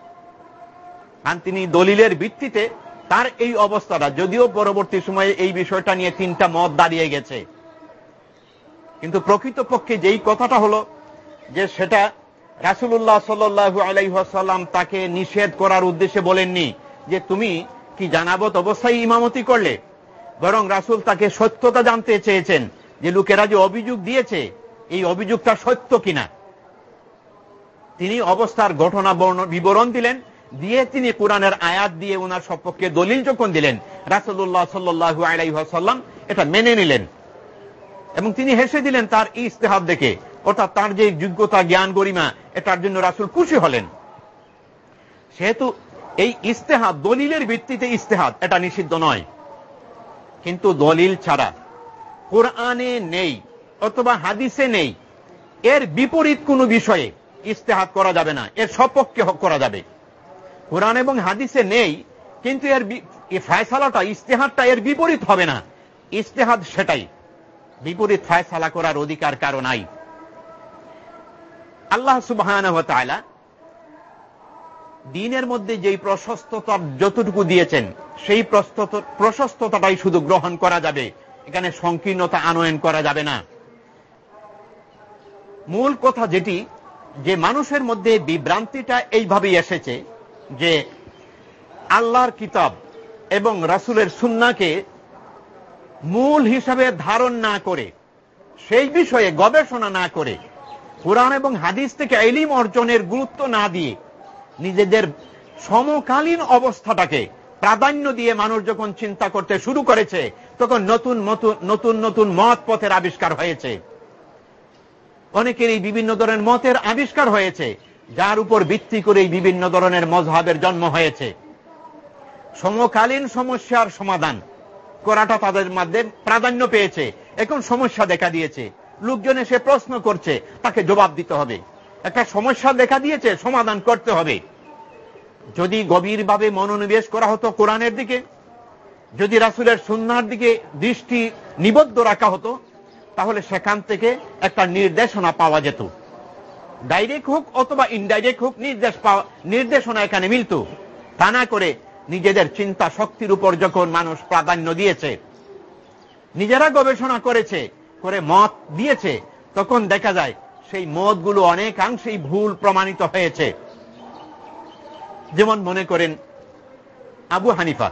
আর তিনি দলিলের ভিত্তিতে তার এই অবস্থাটা, যদিও পরবর্তী সময়ে এই বিষয়টা নিয়ে তিনটা মত দাঁড়িয়ে গেছে। কিন্তু প্রকৃতপক্ষে যেই কথাটা হলো যে সেটা রাসুল্লাহ সাল্লু আলাইসাল্লাম তাকে নিষেধ করার উদ্দেশ্যে বলেননি যে তুমি কি জানাবত অবস্থায় ইমামতি করলে? বরং রাসুল তাকে সত্যতা জানতে চেয়েছেন যে লোকেরা যে অভিযোগ দিয়েছে, এই অভিযোগটা সত্য কিনা? তিনি অবস্থার ঘটনা বিবরণ দিলেন, দিয়ে তিনি কোরআনের আয়াত দিয়ে ওনার সপক্ষে দলিল যখন দিলেন রাসুল্লাহ সাল্লু আলাইসাল্লাম এটা মেনে নিলেন। এবং তিনি হেসে দিলেন তার ইস্তেহাব দেখে। অর্থাৎ তার যে যোগ্যতা, জ্ঞান, গরিমা এটার জন্য রাসুল খুশি হলেন। সেহেতু এই ইস্তেহাদ, দলিলের ভিত্তিতে ইস্তেহাদ, এটা নিষিদ্ধ নয়। কিন্তু দলিল ছাড়া কোরআনে নেই অথবা হাদিসে নেই, এর বিপরীত কোনো বিষয়ে ইস্তেহাদ করা যাবে না, এর সপক্ষে করা যাবে। কোরআন এবং হাদিসে নেই, কিন্তু এর ফায়সালাটা, ইস্তেহাদটা এর বিপরীত হবে না। ইস্তেহাদ সেটাই। বিপরীত ফায়সালা করার অধিকার কারও নাই। আল্লাহ সুবাহ দিনের মধ্যে যেই প্রশস্ততা যতটুকু দিয়েছেন, সেই প্রশস্ততাটাই শুধু গ্রহণ করা যাবে। এখানে সংকীর্ণতা আনয়ন করা যাবে না। মূল কথা যেটি, যে মানুষের মধ্যে বিভ্রান্তিটা এইভাবেই এসেছে যে আল্লাহর কিতাব এবং রাসুলের সুন্নাকে মূল হিসাবে ধারণ না করে, সেই বিষয়ে গবেষণা না করে কোরআন এবং হাদিস থেকে এলিম অর্জনের গুরুত্ব না দিয়ে নিজেদের সমকালীন অবস্থাটাকে প্রাধান্য দিয়ে মানুষ যখন চিন্তা করতে শুরু করেছে, তখন নতুন নতুন নতুন মত পথের আবিষ্কার হয়েছে। অনেকেরই বিভিন্ন ধরনের মতের আবিষ্কার হয়েছে, যার উপর ভিত্তি করে বিভিন্ন ধরনের মজহাবের জন্ম হয়েছে। সমকালীন সমস্যার সমাধান করাটা তাদের মধ্যে প্রাধান্য পেয়েছে। এখন সমস্যা দেখা দিয়েছে। লোকজন এসে প্রশ্ন করছে, তাকে জবাব দিতে হবে। একটা সমস্যা দেখা দিয়েছে, সমাধান করতে হবে। যদি গভীরভাবে মনোনিবেশ করা হতো কোরআনের দিকে, যদি রাসুলের সুন্নার দিকে দৃষ্টি নিবদ্ধ রাখা হতো, তাহলে সেখান থেকে একটা নির্দেশনা পাওয়া যেত। ডাইরেক্ট হোক অথবা ইনডাইরেক্ট হোক, নির্দেশ পাওয়া, নির্দেশনা এখানে মিলত। তা না করে নিজেদের চিন্তা শক্তির উপর যখন মানুষ প্রাধান্য দিয়েছে, নিজেরা গবেষণা করেছে করে মত দিয়েছে, তখন দেখা যায় সেই মতগুলো অনেকাংশেই ভুল প্রমাণিত হয়েছে। যেমন মনে করেন আবু হানিফা,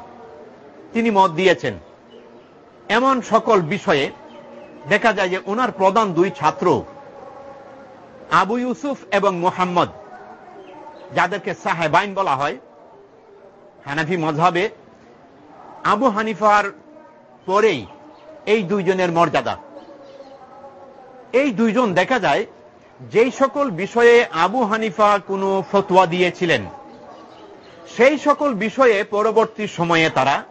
তিনি মত দিয়েছেন, এমন সকল বিষয়ে দেখা যায় যে ওনার প্রধান দুই ছাত্র, আবু ইউসুফ এবং মোহাম্মদ, যাদেরকে সাহেবাইন বলা হয়, হানাফি মজাবে আবু হানিফার পরেই এই দুইজনের মর্যাদা। এই দুইজন দেখা যায় যেই সকল বিষয়ে আবু হানিফা কোনো ফতোয়া দিয়েছিলেন। সেই সকল বিষয়ে পরবর্তী সময়ে তারা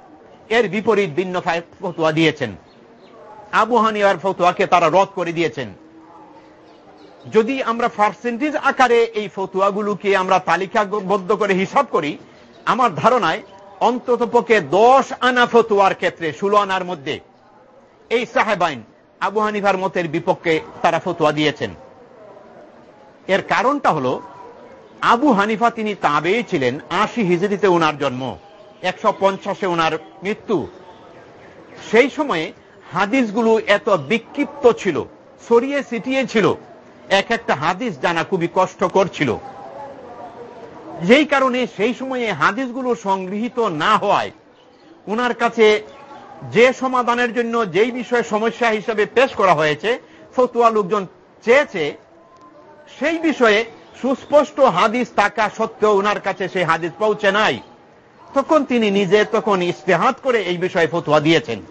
এর বিপরীত ভিন্ন ফতোয়া দিয়েছেন। আবু হানিফার ফতোয়াকে তারা রদ করে দিয়েছেন। যদি আমরা পার্সেন্টেজ আকারে এই ফতুয়াগুলোকে আমরা তালিকাবদ্ধ করে হিসাব করি, আমার ধারণায় অন্তত পক্ষে দশ আনা ফতুয়ার ক্ষেত্রে ষোলো আনার মধ্যে। এই সাহেবাইন আবু হানিফার মতের বিপক্ষে তারা ফতুয়া দিয়েছেন। এর কারণটা হল, আবু হানিফা তিনি তাবেই ছিলেন, আশি হিজড়িতে ওনার জন্ম, একশো পঞ্চাশে ওনার মৃত্যু। সেই সময়ে হাদিসগুলো এত বিক্ষিপ্ত ছিল, ছড়িয়ে ছিটিয়ে ছিল, এক একটা হাদিস জানা খুবই কষ্টকর ছিল। যেই কারণে সেই সময়ে হাদিসগুলো সংগৃহীত না হওয়ায় ওনার কাছে যে সমাধানের জন্য যেই বিষয়ে সমস্যা হিসেবে পেশ করা হয়েছে, ফতুয়া লোকজন চেয়েছে, সেই বিষয়ে সুস্পষ্ট হাদিস থাকা সত্ত্বেও ওনার কাছে সেই হাদিস পৌঁছে নাই। তখন তিনি নিজে তখন ইস্তেহাত করে এই বিষয়ে ফতুয়া দিয়েছেন।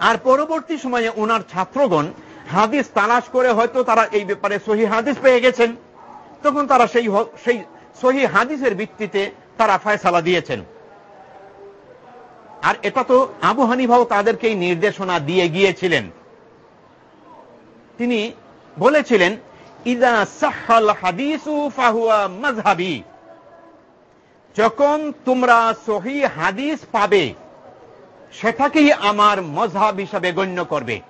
আর পরবর্তী সময়ে ওনার ছাত্রগণ হাদিস তালাশ করে হয়তো তারা এই ব্যাপারে সহি হাদিস পেয়ে গেছেন। তখন তারা সেই সেই সহি হাদিসের ভিত্তিতে তারা ফয়সালা দিয়েছেন। আর এটা তো আবু হানিভাও তাদেরকেই নির্দেশনা দিয়ে গিয়েছিলেন। তিনি বলেছিলেন, ইদা সাহাল হাদিসু ফাহুয়া মাজহাবি যখন তোমরা সহি হাদিস পাবে, সেটাকেই আমার মজহাব হিসাবে গণ্য করবে।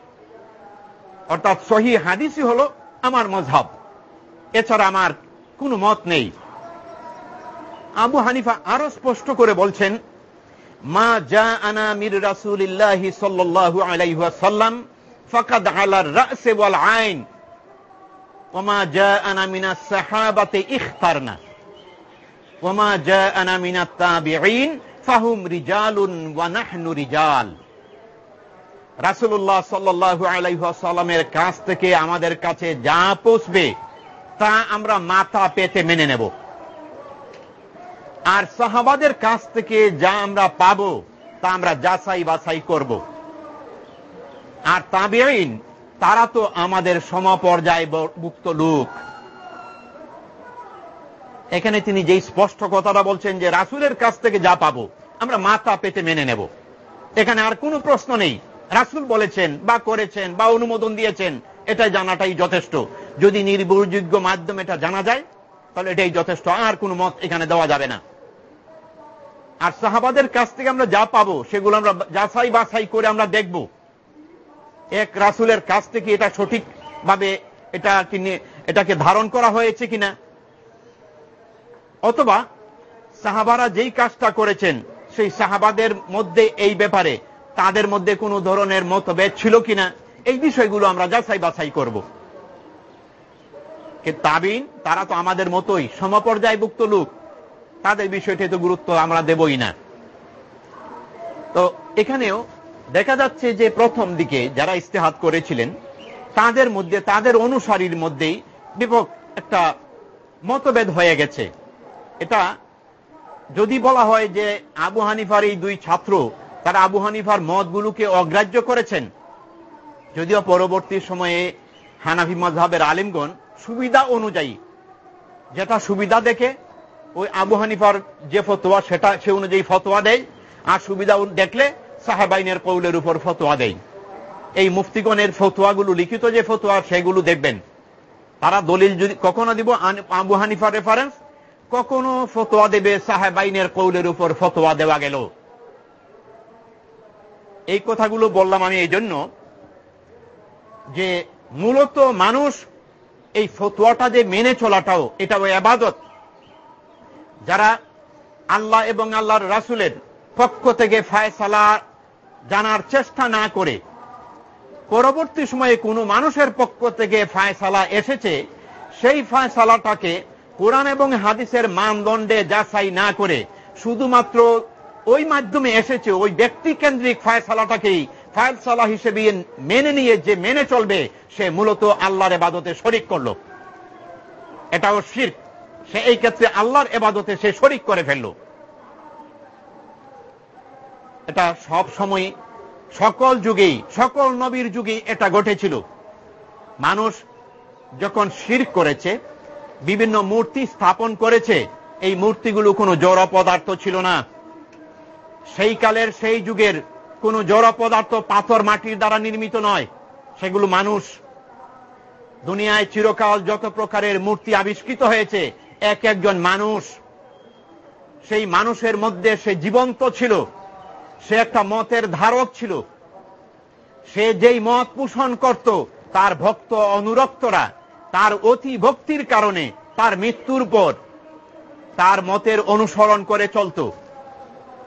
অর্থাৎ সহি হাদিসই হল আমার মজহাব এছাড়া আমার কোনো মত নেই। আবু হানিফা আরও স্পষ্ট করে বলছেন মা যা আনা মির রাসুলিল্লাহ সাল্লাল্লাহু আলাইহি ওয়াসাল্লাম ফাকাদ আলা রাস ওয়াল আইন। ওমা যা আনা মিনা সাহাবাতে ইখতারনা। ওমা যা আনা মিনা তাবিঈন ফাহুম রিজালুন ওয়া রিজাল। রাসূলুল্লাহ সাল্লাল্লাহু আলাইহি কাছ থেকে আমাদের কাছে যা পৌঁছবে তা আমরা মাথা পেতে মেনে নেব। আর সাহাবাদের কাছ থেকে যা আমরা পাব, তা আমরা যাচাই বাছাই করব। আর তাবেইন তারা তো আমাদের সমপর্যায় মুক্ত লোক। এখানে তিনি যেই স্পষ্ট কথাটা বলছেন যে, রাসুলের কাছ থেকে যা পাবো, আমরা মাথা পেতে মেনে নেব। এখানে আর কোনো প্রশ্ন নেই। রাসুল বলেছেন, বা করেছেন, বা অনুমোদন দিয়েছেন এটা জানাটাই যথেষ্ট। যদি নির্ভরযোগ্য মাধ্যমে এটা জানা যায় তাহলে এটাই যথেষ্ট, আর কোনো মত এখানে দেওয়া যাবে না। আর সাহাবাদের কাছ থেকে আমরা যা পাবো, সেগুলো আমরা যাচাই বাছাই করে আমরা দেখব। এক রাসুলের কাছ থেকে এটা সঠিক ভাবে এটা এটাকে ধারণ করা হয়েছে কিনা? অথবা সাহাবারা যেই কাজটা করেছেন, সেই সাহাবাদের মধ্যে এই ব্যাপারে তাদের মধ্যে কোনো ধরনের মতভেদ ছিল কিনা? এই বিষয়গুলো আমরা যাচাই বাছাই করব। তাবিন তারা তো আমাদের মতোই সমপর্যায়ভুক্ত লোক। তাদের বিষয়টি তো গুরুত্ব আমরা দেবই না। তো এখানেও দেখা যাচ্ছে যে প্রথম দিকে যারা ইস্তেহাত করেছিলেন, তাদের মধ্যে, তাদের অনুসারীর মধ্যেই বিপক একটা মতভেদ হয়ে গেছে। এটা যদি বলা হয় যে আবু হানিফার এই দুই ছাত্র, তারা আবু হানিফার মতগুলোকে অগ্রাহ্য করেছেন, যদিও পরবর্তী সময়ে হানাফি মজহাবের আলিমগণ সুবিধা অনুযায়ী, যেটা সুবিধা দেখে ওই আবু হানিফার যে ফতোয়া, সেটা সে অনুযায়ী ফতোয়া দেয়, আর সুবিধা দেখলে সাহেবাইনের কৌলের উপর ফতোয়া দেয়। এই মুফতিগণের ফতোয়াগুলো, লিখিত যে ফতোয়া, সেগুলো দেখবেন। তারা দলিল যদি কখনো দিব আবু হানিফার রেফারেন্স কখনো ফতোয়া দেবে, সাহেবাইনের কৌলের উপর ফতোয়া দেওয়া গেল। এই কথাগুলো বললাম আমি এই জন্য যে মূলত মানুষ এই ফতোয়াটা যে মেনে চলাটাও এটা ওই আবাদত যারা আল্লাহ এবং আল্লাহর রাসুলের পক্ষ থেকে ফায়সালা জানার চেষ্টা না করে, পরবর্তী সময়ে কোনো মানুষের পক্ষ থেকে ফায়সালা এসেছে, সেই ফায়সালাটাকে কোরআন এবং হাদিসের মানদণ্ডে যাচাই না করে, শুধুমাত্র ওই মাধ্যমে এসেছে, ওই ব্যক্তি কেন্দ্রিক ফায়সালাটাকেই ফায়সালা হিসেবে মেনে নিয়ে যে মেনে চলবে, সে মূলত আল্লাহর এবাদতে শরিক করল। এটাও শির সে এই ক্ষেত্রে আল্লাহর এবাদতে সে শরিক করে ফেলল। এটা সব সময় সকল যুগেই, সকল নবীর যুগেই এটা ঘটেছিল। মানুষ যখন শির করেছে, বিভিন্ন মূর্তি স্থাপন করেছে, এই মূর্তিগুলো কোনো জড় পদার্থ ছিল না। সেই কালের সেই যুগের কোন জড় পদার্থ পাথর মাটির দ্বারা নির্মিত নয়। সেগুলো মানুষ। দুনিয়ায় চিরকাল যত প্রকারের মূর্তি আবিষ্কৃত হয়েছে, এক একজন মানুষ। সেই মানুষের মধ্যে সে জীবন্ত ছিল। সে একটা মতের ধারক ছিল। সে যেই মত পোষণ করত, তার ভক্ত অনুরক্তরা, তার অতি ভক্তির কারণে তার মৃত্যুর পর তার মতের অনুসরণ করে চলত।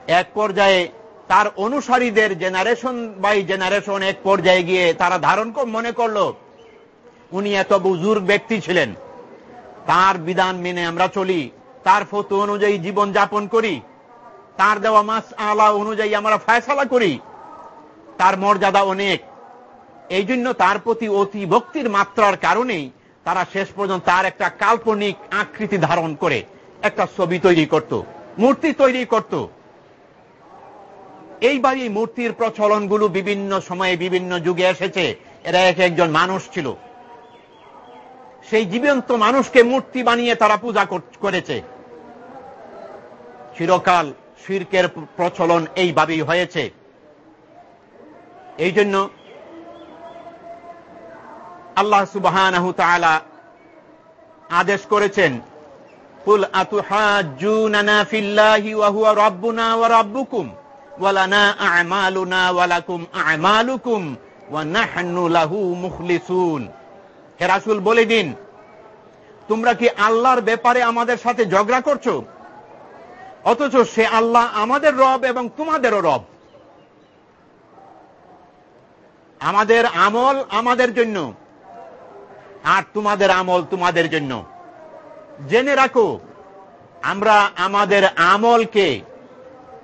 এক পর্যায়ে তার অনুসারীদের জেনারেশন বাই জেনারেশন এক পর্যায়ে গিয়ে তারা ধারণ মনে করল, উনি এত বুজুর ব্যক্তি ছিলেন। তার বিধান মেনে আমরা চলি। তার ফটো অনুযায়ী জীবন যাপন করি। তার দেওয়া মাস আলা অনুযায়ী আমরা ফায়সালা করি। তার মর্যাদা অনেক। এই জন্য তার প্রতি অতি ভক্তির মাত্রার কারণেই তারা শেষ পর্যন্ত তার একটা কাল্পনিক আকৃতি ধারণ করে, একটা ছবি তৈরি করত, মূর্তি তৈরি করত। এইবার এই মূর্তির প্রচলনগুলো বিভিন্ন সময়ে বিভিন্ন যুগে এসেছে। এরা এক একজন মানুষ ছিল। সেই জীবন্ত মানুষকে মূর্তি বানিয়ে তারা পূজা করেছে। চিরকাল শির্কের প্রচলন এইভাবেই হয়েছে। এই জন্য আল্লাহ সুবাহ আদেশ করেছেন, কুল আতুহাজ্জুনানা ফিল্লাহি ওয়া হুয়া রাব্বুনা ওয়া রাব্বুকুম। ওয়ালানা আ'মালুনা ওয়ালাকুম আ'মালুকুম ওয়া নাহনু লাহু মুখলিসুন। হে রাসূল, বলে দিন, তোমরা কি আল্লাহর ব্যাপারে আমাদের সাথে ঝগড়া করছ? অথচ সে আল্লাহ আমাদের রব এবং তোমাদেরও রব। আমাদের আমল আমাদের জন্য, আর তোমাদের আমল তোমাদের জন্য। জেনে রাখো, আমরা আমাদের আমলকে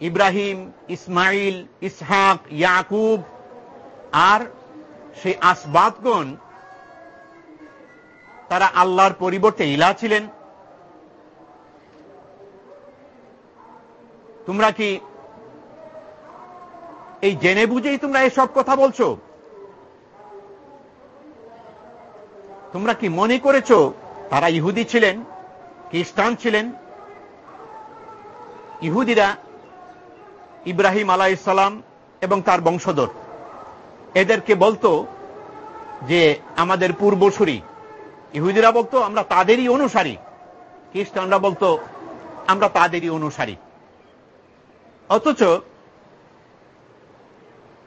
ইব্রাহিম ইসমাইল ইসহাক, ইয়াকুব আর সেই আসবাদগণ তারা আল্লাহর পরিবর্তে ইলা ছিলেন। তোমরা কি এই জেনে বুঝেই তোমরা এসব কথা বলছো? তোমরা কি মনে করেছ তারা ইহুদি ছিলেন, খ্রিস্টান ছিলেন? ইহুদিরা ইব্রাহিম আলাইসালাম এবং তার বংশধর। এদেরকে বলতো যে, আমাদের পূর্বসূরি। ইহুদিরা বলতো, আমরা তাদেরই অনুসারী। খ্রিস্টানরা বলতো, আমরা তাদেরই অনুসারী। অথচ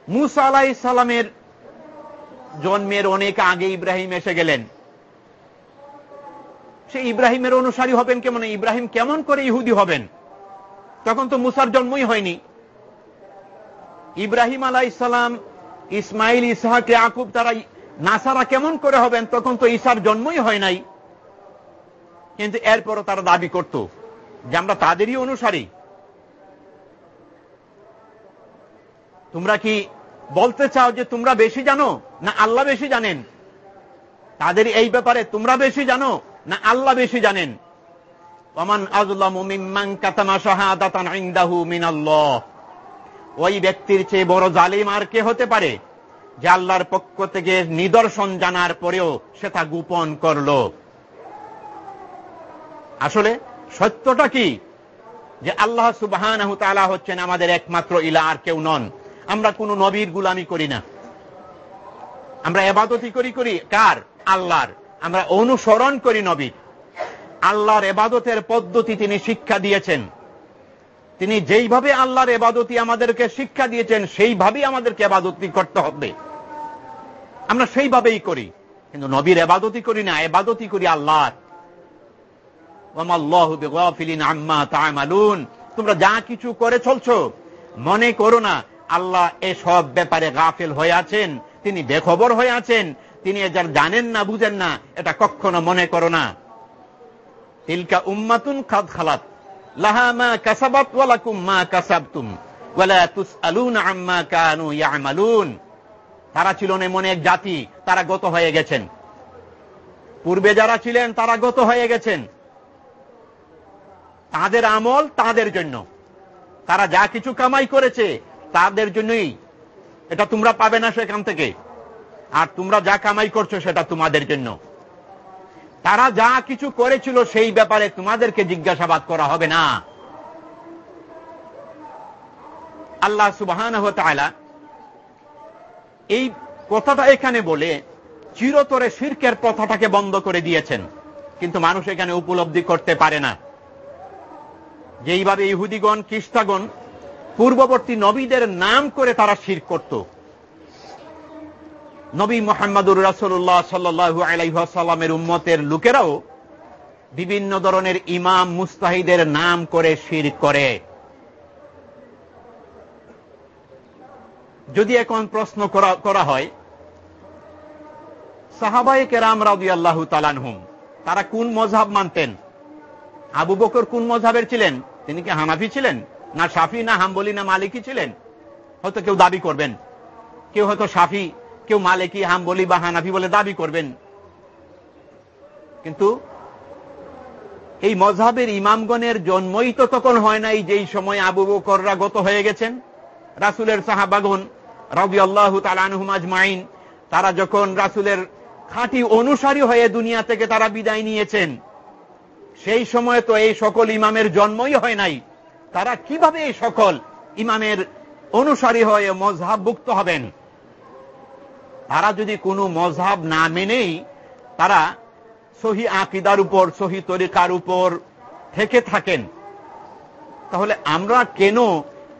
মুসা আলাহ সালামের জন্মের অনেক আগে ইব্রাহিম এসে গেলেন। সে ইব্রাহিমের অনুসারী হবেন কেমন? ইব্রাহিম কেমন করে ইহুদি হবেন? তখন তো মুসার জন্মই হয়নি। ইব্রাহিম আলাহ ইসলাম ইসমাইল, ইসহাক আকুব তারা নাসারা কেমন করে হবেন? তখন তো ঈশার জন্মই হয় নাই। কিন্তু এরপরও তারা দাবি করত যে আমরা তাদেরই অনুসারী। তোমরা কি বলতে চাও যে তোমরা বেশি জানো না আল্লাহ বেশি জানেন? তাদের এই ব্যাপারে তোমরা বেশি জানো না আল্লাহ বেশি জানেন? ওমান আজলামিম্মান কাতামা শাহাদাতান ইনদাহু মিনাল্লাহ। ওই ব্যক্তির চেয়ে বড় জালিম আর কে হতে পারে? যে আল্লাহর পক্ষ থেকে নিদর্শন জানার পরেও সেটা গোপন করল। আসলে সত্যটা কি? যে আল্লাহ সুবাহান হচ্ছেন আমাদের একমাত্র ইলা, আর কেউ নন। আমরা কোন নবীর গুলামি করি না। আমরা এবাদতি করি করি কার? আল্লাহর। আমরা অনুসরণ করি নবীর আল্লাহর এবাদতের পদ্ধতি তিনি শিক্ষা দিয়েছেন। তিনি যেইভাবে আল্লাহর এবাদতি আমাদেরকে শিক্ষা দিয়েছেন, সেইভাবেই আমাদেরকে এবাদতি করতে হবে। আমরা সেইভাবেই করি। কিন্তু নবীর এবাদতি করি না, এবাদতি করি আল্লাহর। তোমরা যা কিছু করে চলছ, মনে করো না, আল্লাহ এসব ব্যাপারে গাফেল হয়ে আছেন, তিনি বেখবর হয়ে আছেন, তিনি যার জানেন না, বুঝেন না, এটা কখনো মনে করো না। তিলকা উম্মাতুন খাদ খালাত। তারা ছিল এমন এক জাতি, তারা গত হয়ে গেছেন। পূর্বে যারা ছিলেন, তারা গত হয়ে গেছেন। তাদের আমল তাদের জন্য। তারা যা কিছু কামাই করেছে, তাদের জন্যই। এটা তোমরা পাবে না সেখান থেকে। আর তোমরা যা কামাই করছ, সেটা তোমাদের জন্য। তারা যা কিছু করেছিল সেই ব্যাপারে তোমাদেরকে জিজ্ঞাসাবাদ করা হবে না। আল্লাহ সুবাহান এই কথাটা এখানে বলে চিরতরে শির্কের প্রথাটাকে বন্ধ করে দিয়েছেন। কিন্তু মানুষ এখানে উপলব্ধি করতে পারে না। যেইভাবে ইহুদিগণ, খ্রিস্টাগণ, পূর্ববর্তী নবীদের নাম করে তারা শির করত। নবী মোহাম্মদুর রাসুল্লাহ সাল্লু আলাইসাল্লামের উম্মতের লোকেরাও বিভিন্ন ধরনের ইমাম মুস্তাহিদের নাম করে শির করে। যদি এখন প্রশ্ন করা হয় সাহাবাই কেরাম রাজি আল্লাহ তালানহুম তারা কোন মজাব মানতেন? আবু বকর কোন মজাবের ছিলেন? তিনি কি হানাফি ছিলেন? না সাফি না হাম্বলি, না মালিকি ছিলেন? হয়তো কেউ দাবি করবেন। কেউ হয়তো সাফি কেউ মালিকি হাম্বলি বা হানাফি বলে দাবি করবেন। কিন্তু এই মজাবের ইমামগণের জন্মই তো তখন হয় নাই, যেই সময় আবু বকররা গত হয়ে গেছেন। রাসুলের সাহাবাগন রবি আল্লাহ তালানহুম আজমাইন, তারা যখন রাসুলের খাঁটি অনুসারী হয়ে দুনিয়া থেকে তারা বিদায় নিয়েছেন, সেই সময় তো এই সকল ইমামের জন্মই হয় নাই। তারা কীভাবে এই সকল ইমামের অনুসারী হয়ে মজহাবভুক্ত হবেন? তারা যদি কোনো মজহাব না মেনেই তারা সহি আকিদার উপর, সহি তরিকার উপর থেকে থাকেন, তাহলে আমরা কেন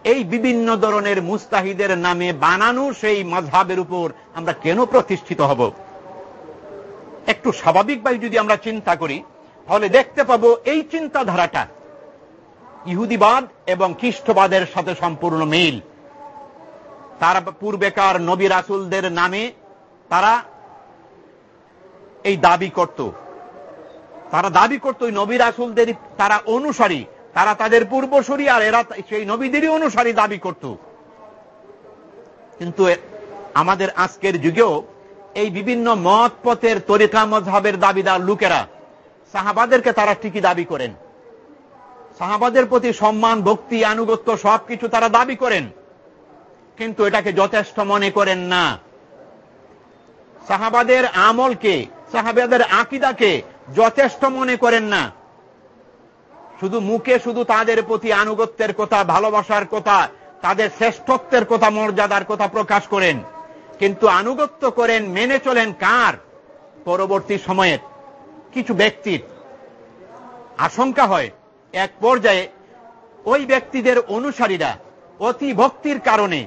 এই বিভিন্ন ধরনের মুস্তাহিদের নামে বানানো সেই মজহাবের উপর আমরা কেন প্রতিষ্ঠিত হব? একটু স্বাভাবিকভাবে যদি আমরা চিন্তা করি, তাহলে দেখতে পাব এই চিন্তাধারাটা ইহুদিবাদ এবং খ্রিস্টবাদের সাথে সম্পূর্ণ মিল। তার পূর্বেকার নবী রাসুলদের নামে তারা এই দাবি করত। তারা দাবি করত নবী রাসুলদের তারা অনুসারী, তারা তাদের পূর্বসরী আর এরা সেই নবীদেরই অনুসারী দাবি করত। কিন্তু আমাদের আজকের যুগেও এই বিভিন্ন মত পথের তরিকা মজহাবের দাবিদার লোকেরা সাহাবাদেরকে তারা ঠিকই দাবি করেন। সাহাবাদের প্রতি সম্মান, ভক্তি, আনুগত্য সবকিছু তারা দাবি করেন। কিন্তু এটাকে যথেষ্ট মনে করেন না। সাহাবাদের আমলকে, সাহাবাদের আকিদাকে যথেষ্ট মনে করেন না। শুধু মুখে শুধু তাদের প্রতি আনুগত্যের কথা, ভালোবাসার কথা, তাদের শ্রেষ্ঠত্বের কথা, মর্যাদার কথা প্রকাশ করেন। কিন্তু আনুগত্য করেন, মেনে চলেন কার? পরবর্তী সময়ের কিছু ব্যক্তির। আশঙ্কা হয়, এক পর্যায়ে ওই ব্যক্তিদের অনুসারীরা অতি ভক্তির কারণে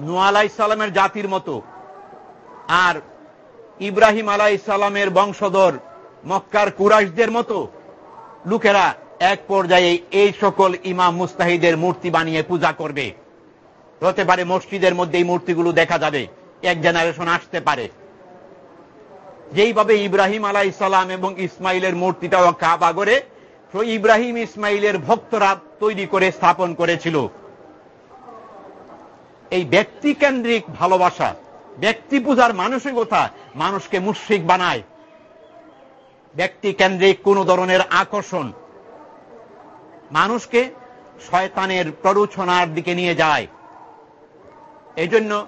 নুয়ালাই সালামের জাতির মতো। আর ইব্রাহিম আলাই সালামের বংশধর মক্কার কুরাইশদের মতো। লোকেরা এক পর্যায়ে এই সকল ইমাম মুস্তাহিদের মূর্তি বানিয়ে পূজা করবে। হতে পারে মসজিদের মধ্যে এই মূর্তিগুলো দেখা যাবে, এক জেনারেশন আসতে পারে। যেইভাবে ইব্রাহিম আলাই সালাম এবং ইসমাইলের মূর্তিটাও কাবা করে ইব্রাহিম ইসমাইলের ভক্তরা তৈরি করে স্থাপন করেছিল। এই ব্যক্তি কেন্দ্রিক ভালোবাসা, ব্যক্তি পূজার মানসিকতা মানুষকে মুশ্রিক বানায়। ব্যক্তি কেন্দ্রিক কোন ধরনের আকর্ষণ মানুষকে শয়তানের প্ররোচনার দিকে নিয়ে যায়। এই জন্য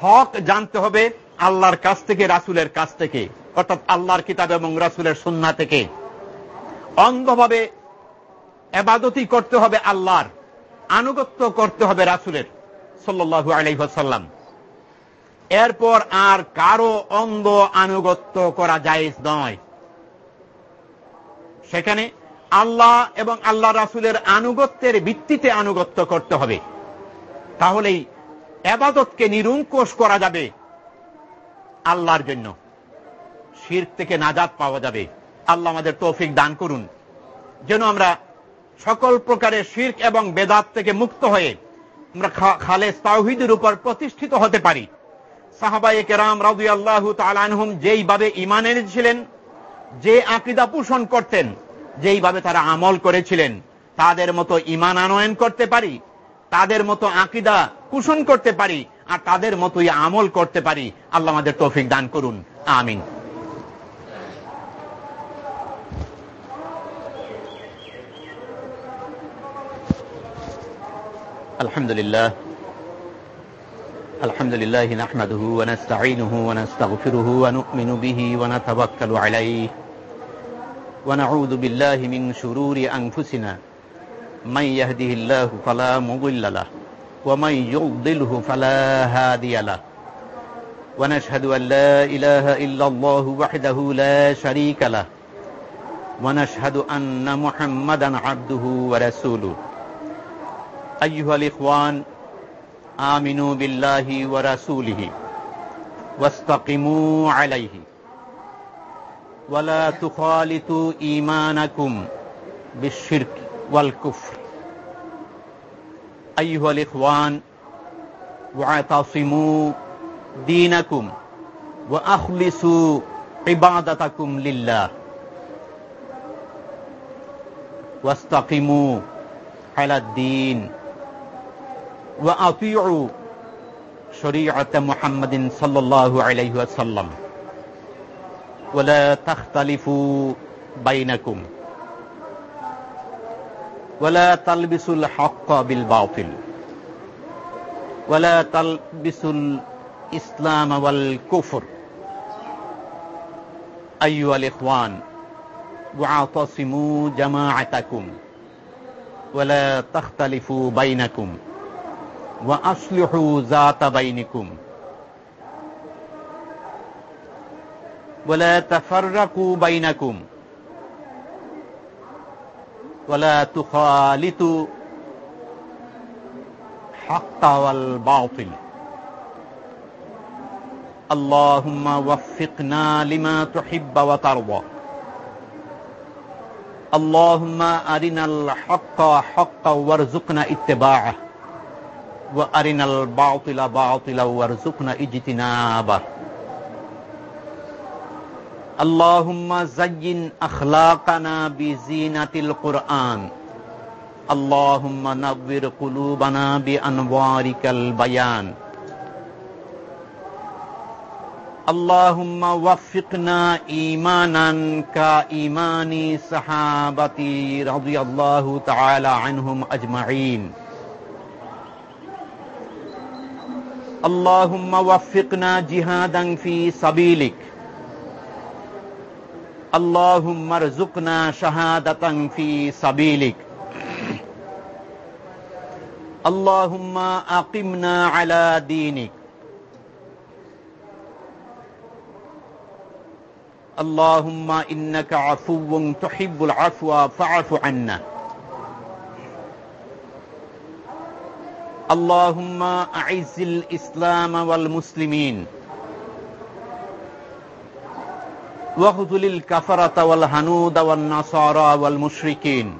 হক জানতে হবে আল্লাহর কাছ থেকে, রাসুলের কাছ থেকে, অর্থাৎ আল্লাহর কিতাব এবং রাসুলের সন্না থেকে। অন্ধভাবে এবাদতি করতে হবে আল্লাহর। আনুগত্য করতে হবে রাসুলের সাল্লু আলাইসাল্লাম এরপর আর কারও অন্ধ আনুগত্য করা যায় নয়। সেখানে আল্লাহ এবং আল্লাহ রাসুলের আনুগত্যের ভিত্তিতে আনুগত্য করতে হবে। তাহলেই এবাদতকে নিরুঙ্কোষ করা যাবে আল্লাহর জন্য। শির থেকে নাজাদ পাওয়া যাবে। আল্লাহ আমাদের তৌফিক দান করুন। যেন আমরা সকল প্রকারের শির্ক এবং বেদাত থেকে মুক্ত হয়ে আমরা খালেস তাওহিদের উপর প্রতিষ্ঠিত হতে পারি। সাহাবাই কেরাম রাজু আল্লাহ তালানহুম যেইভাবে ইমান এনেছিলেন, যে আকিদা পোষণ করতেন, যেইভাবে তারা আমল করেছিলেন, তাদের মতো ইমান আনয়ন করতে পারি, তাদের মতো আকিদা পোষণ করতে পারি, আর তাদের মতোই আমল করতে পারি। আল্লাহ আমাদের তৌফিক দান করুন। আমিন। الحمد لله. الحمد لله نحمده ونستعينه ونستغفره ونؤمن به ونتوكل عليه. ونعوذ بالله من شرور أنفسنا. من يهده الله فلا مضل له ومن يضله فلا هادي له. ونشهد أن لا إله إلا الله وحده لا شريك له. ونشهد أن محمدا عبده ورسوله. أيها الإخوان آمنوا بالله ورسوله واستقموا عليه. ولا تخالطوا إيمانكم بالشرك والكفر. أيها الإخوان واعتصموا دينكم وأخلصوا عبادتكم لله. واستقموا على الدين. وأطيعوا شريعة محمد صلى الله عليه وسلم. ولا تختلفوا بينكم. ولا تلبسوا الحق بالباطل. ولا تلبسوا الإسلام والكفر. أيها الإخوان واعتصموا جماعتكم. ولا تختلفوا بينكم. وأصلحوا ذات بينكم. ولا تفرقوا بينكم. ولا تخالطوا حق والباطل. اللهم وفقنا لما تحب وترضى. اللهم أرنا الحق حقا وارزقنا اتباعه. وأرنا الباطل باطلا وارزقنا اجتنابه. اللهم زين أخلاقنا بزينة القرآن. اللهم نور قلوبنا بأنوارك البيان. اللهم وفقنا إيمانا كإيمان صحابتي رضي الله تعالى عنهم أجمعين. اللهم وفقنا جهادا في سبيلك. اللهم ارزقنا شهادة في سبيلك. اللهم أقمنا على دينك. اللهم إنك عفو تحب العفو فاعف عنا. اللهم أعز الإسلام والمسلمين. واخذل الكفرة والهنود والنصارى والمشركين.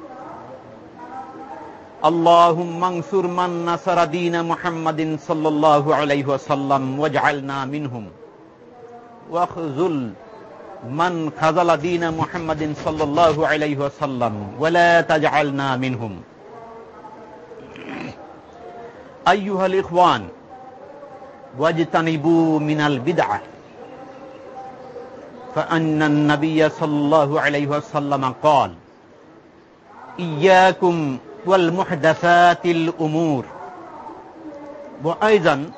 اللهم انصر من نصر دين محمد صلى الله عليه وسلم واجعلنا منهم. واخذل من خذل دين محمد صلى الله عليه وسلم ولا تجعلنا منهم. أيها الإخوان واجتنبوا من البدعة. فأن النبي صلى الله عليه وسلم قال إياكم والمحدثات الأمور. وأيضا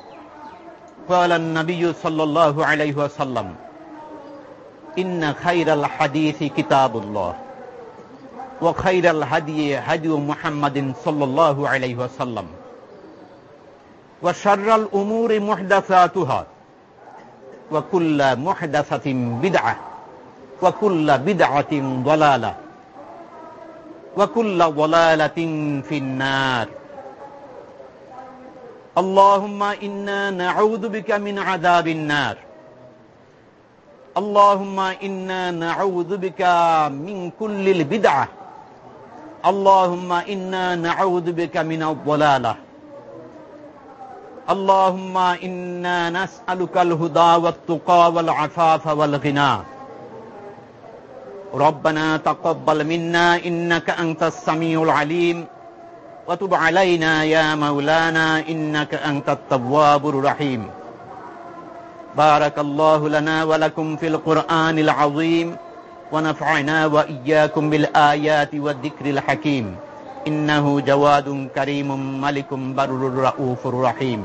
قال النبي صلى الله عليه وسلم إن خير الحديث كتاب الله وخير الهدي هدي محمد صلى الله عليه وسلم. وشر الأمور محدثاتها وكل محدثة بدعة وكل بدعة ضلالة وكل ضلالة في النار. اللهم إنا نعوذ بك من عذاب النار. اللهم إنا نعوذ بك من كل البدعة. اللهم إنا نعوذ بك من الضلالة. اللهم إنا نسألك الهدى والتقى والعفاف والغنى. ربنا تقبل منا إنك أنت السميع العليم. وتب علينا يا مولانا إنك أنت التواب الرحيم. بارك الله لنا ولكم في القرآن العظيم. ونفعنا وإياكم بالآيات والذكر الحكيم. إنه جواد كريم ملك بر رؤوف رحيم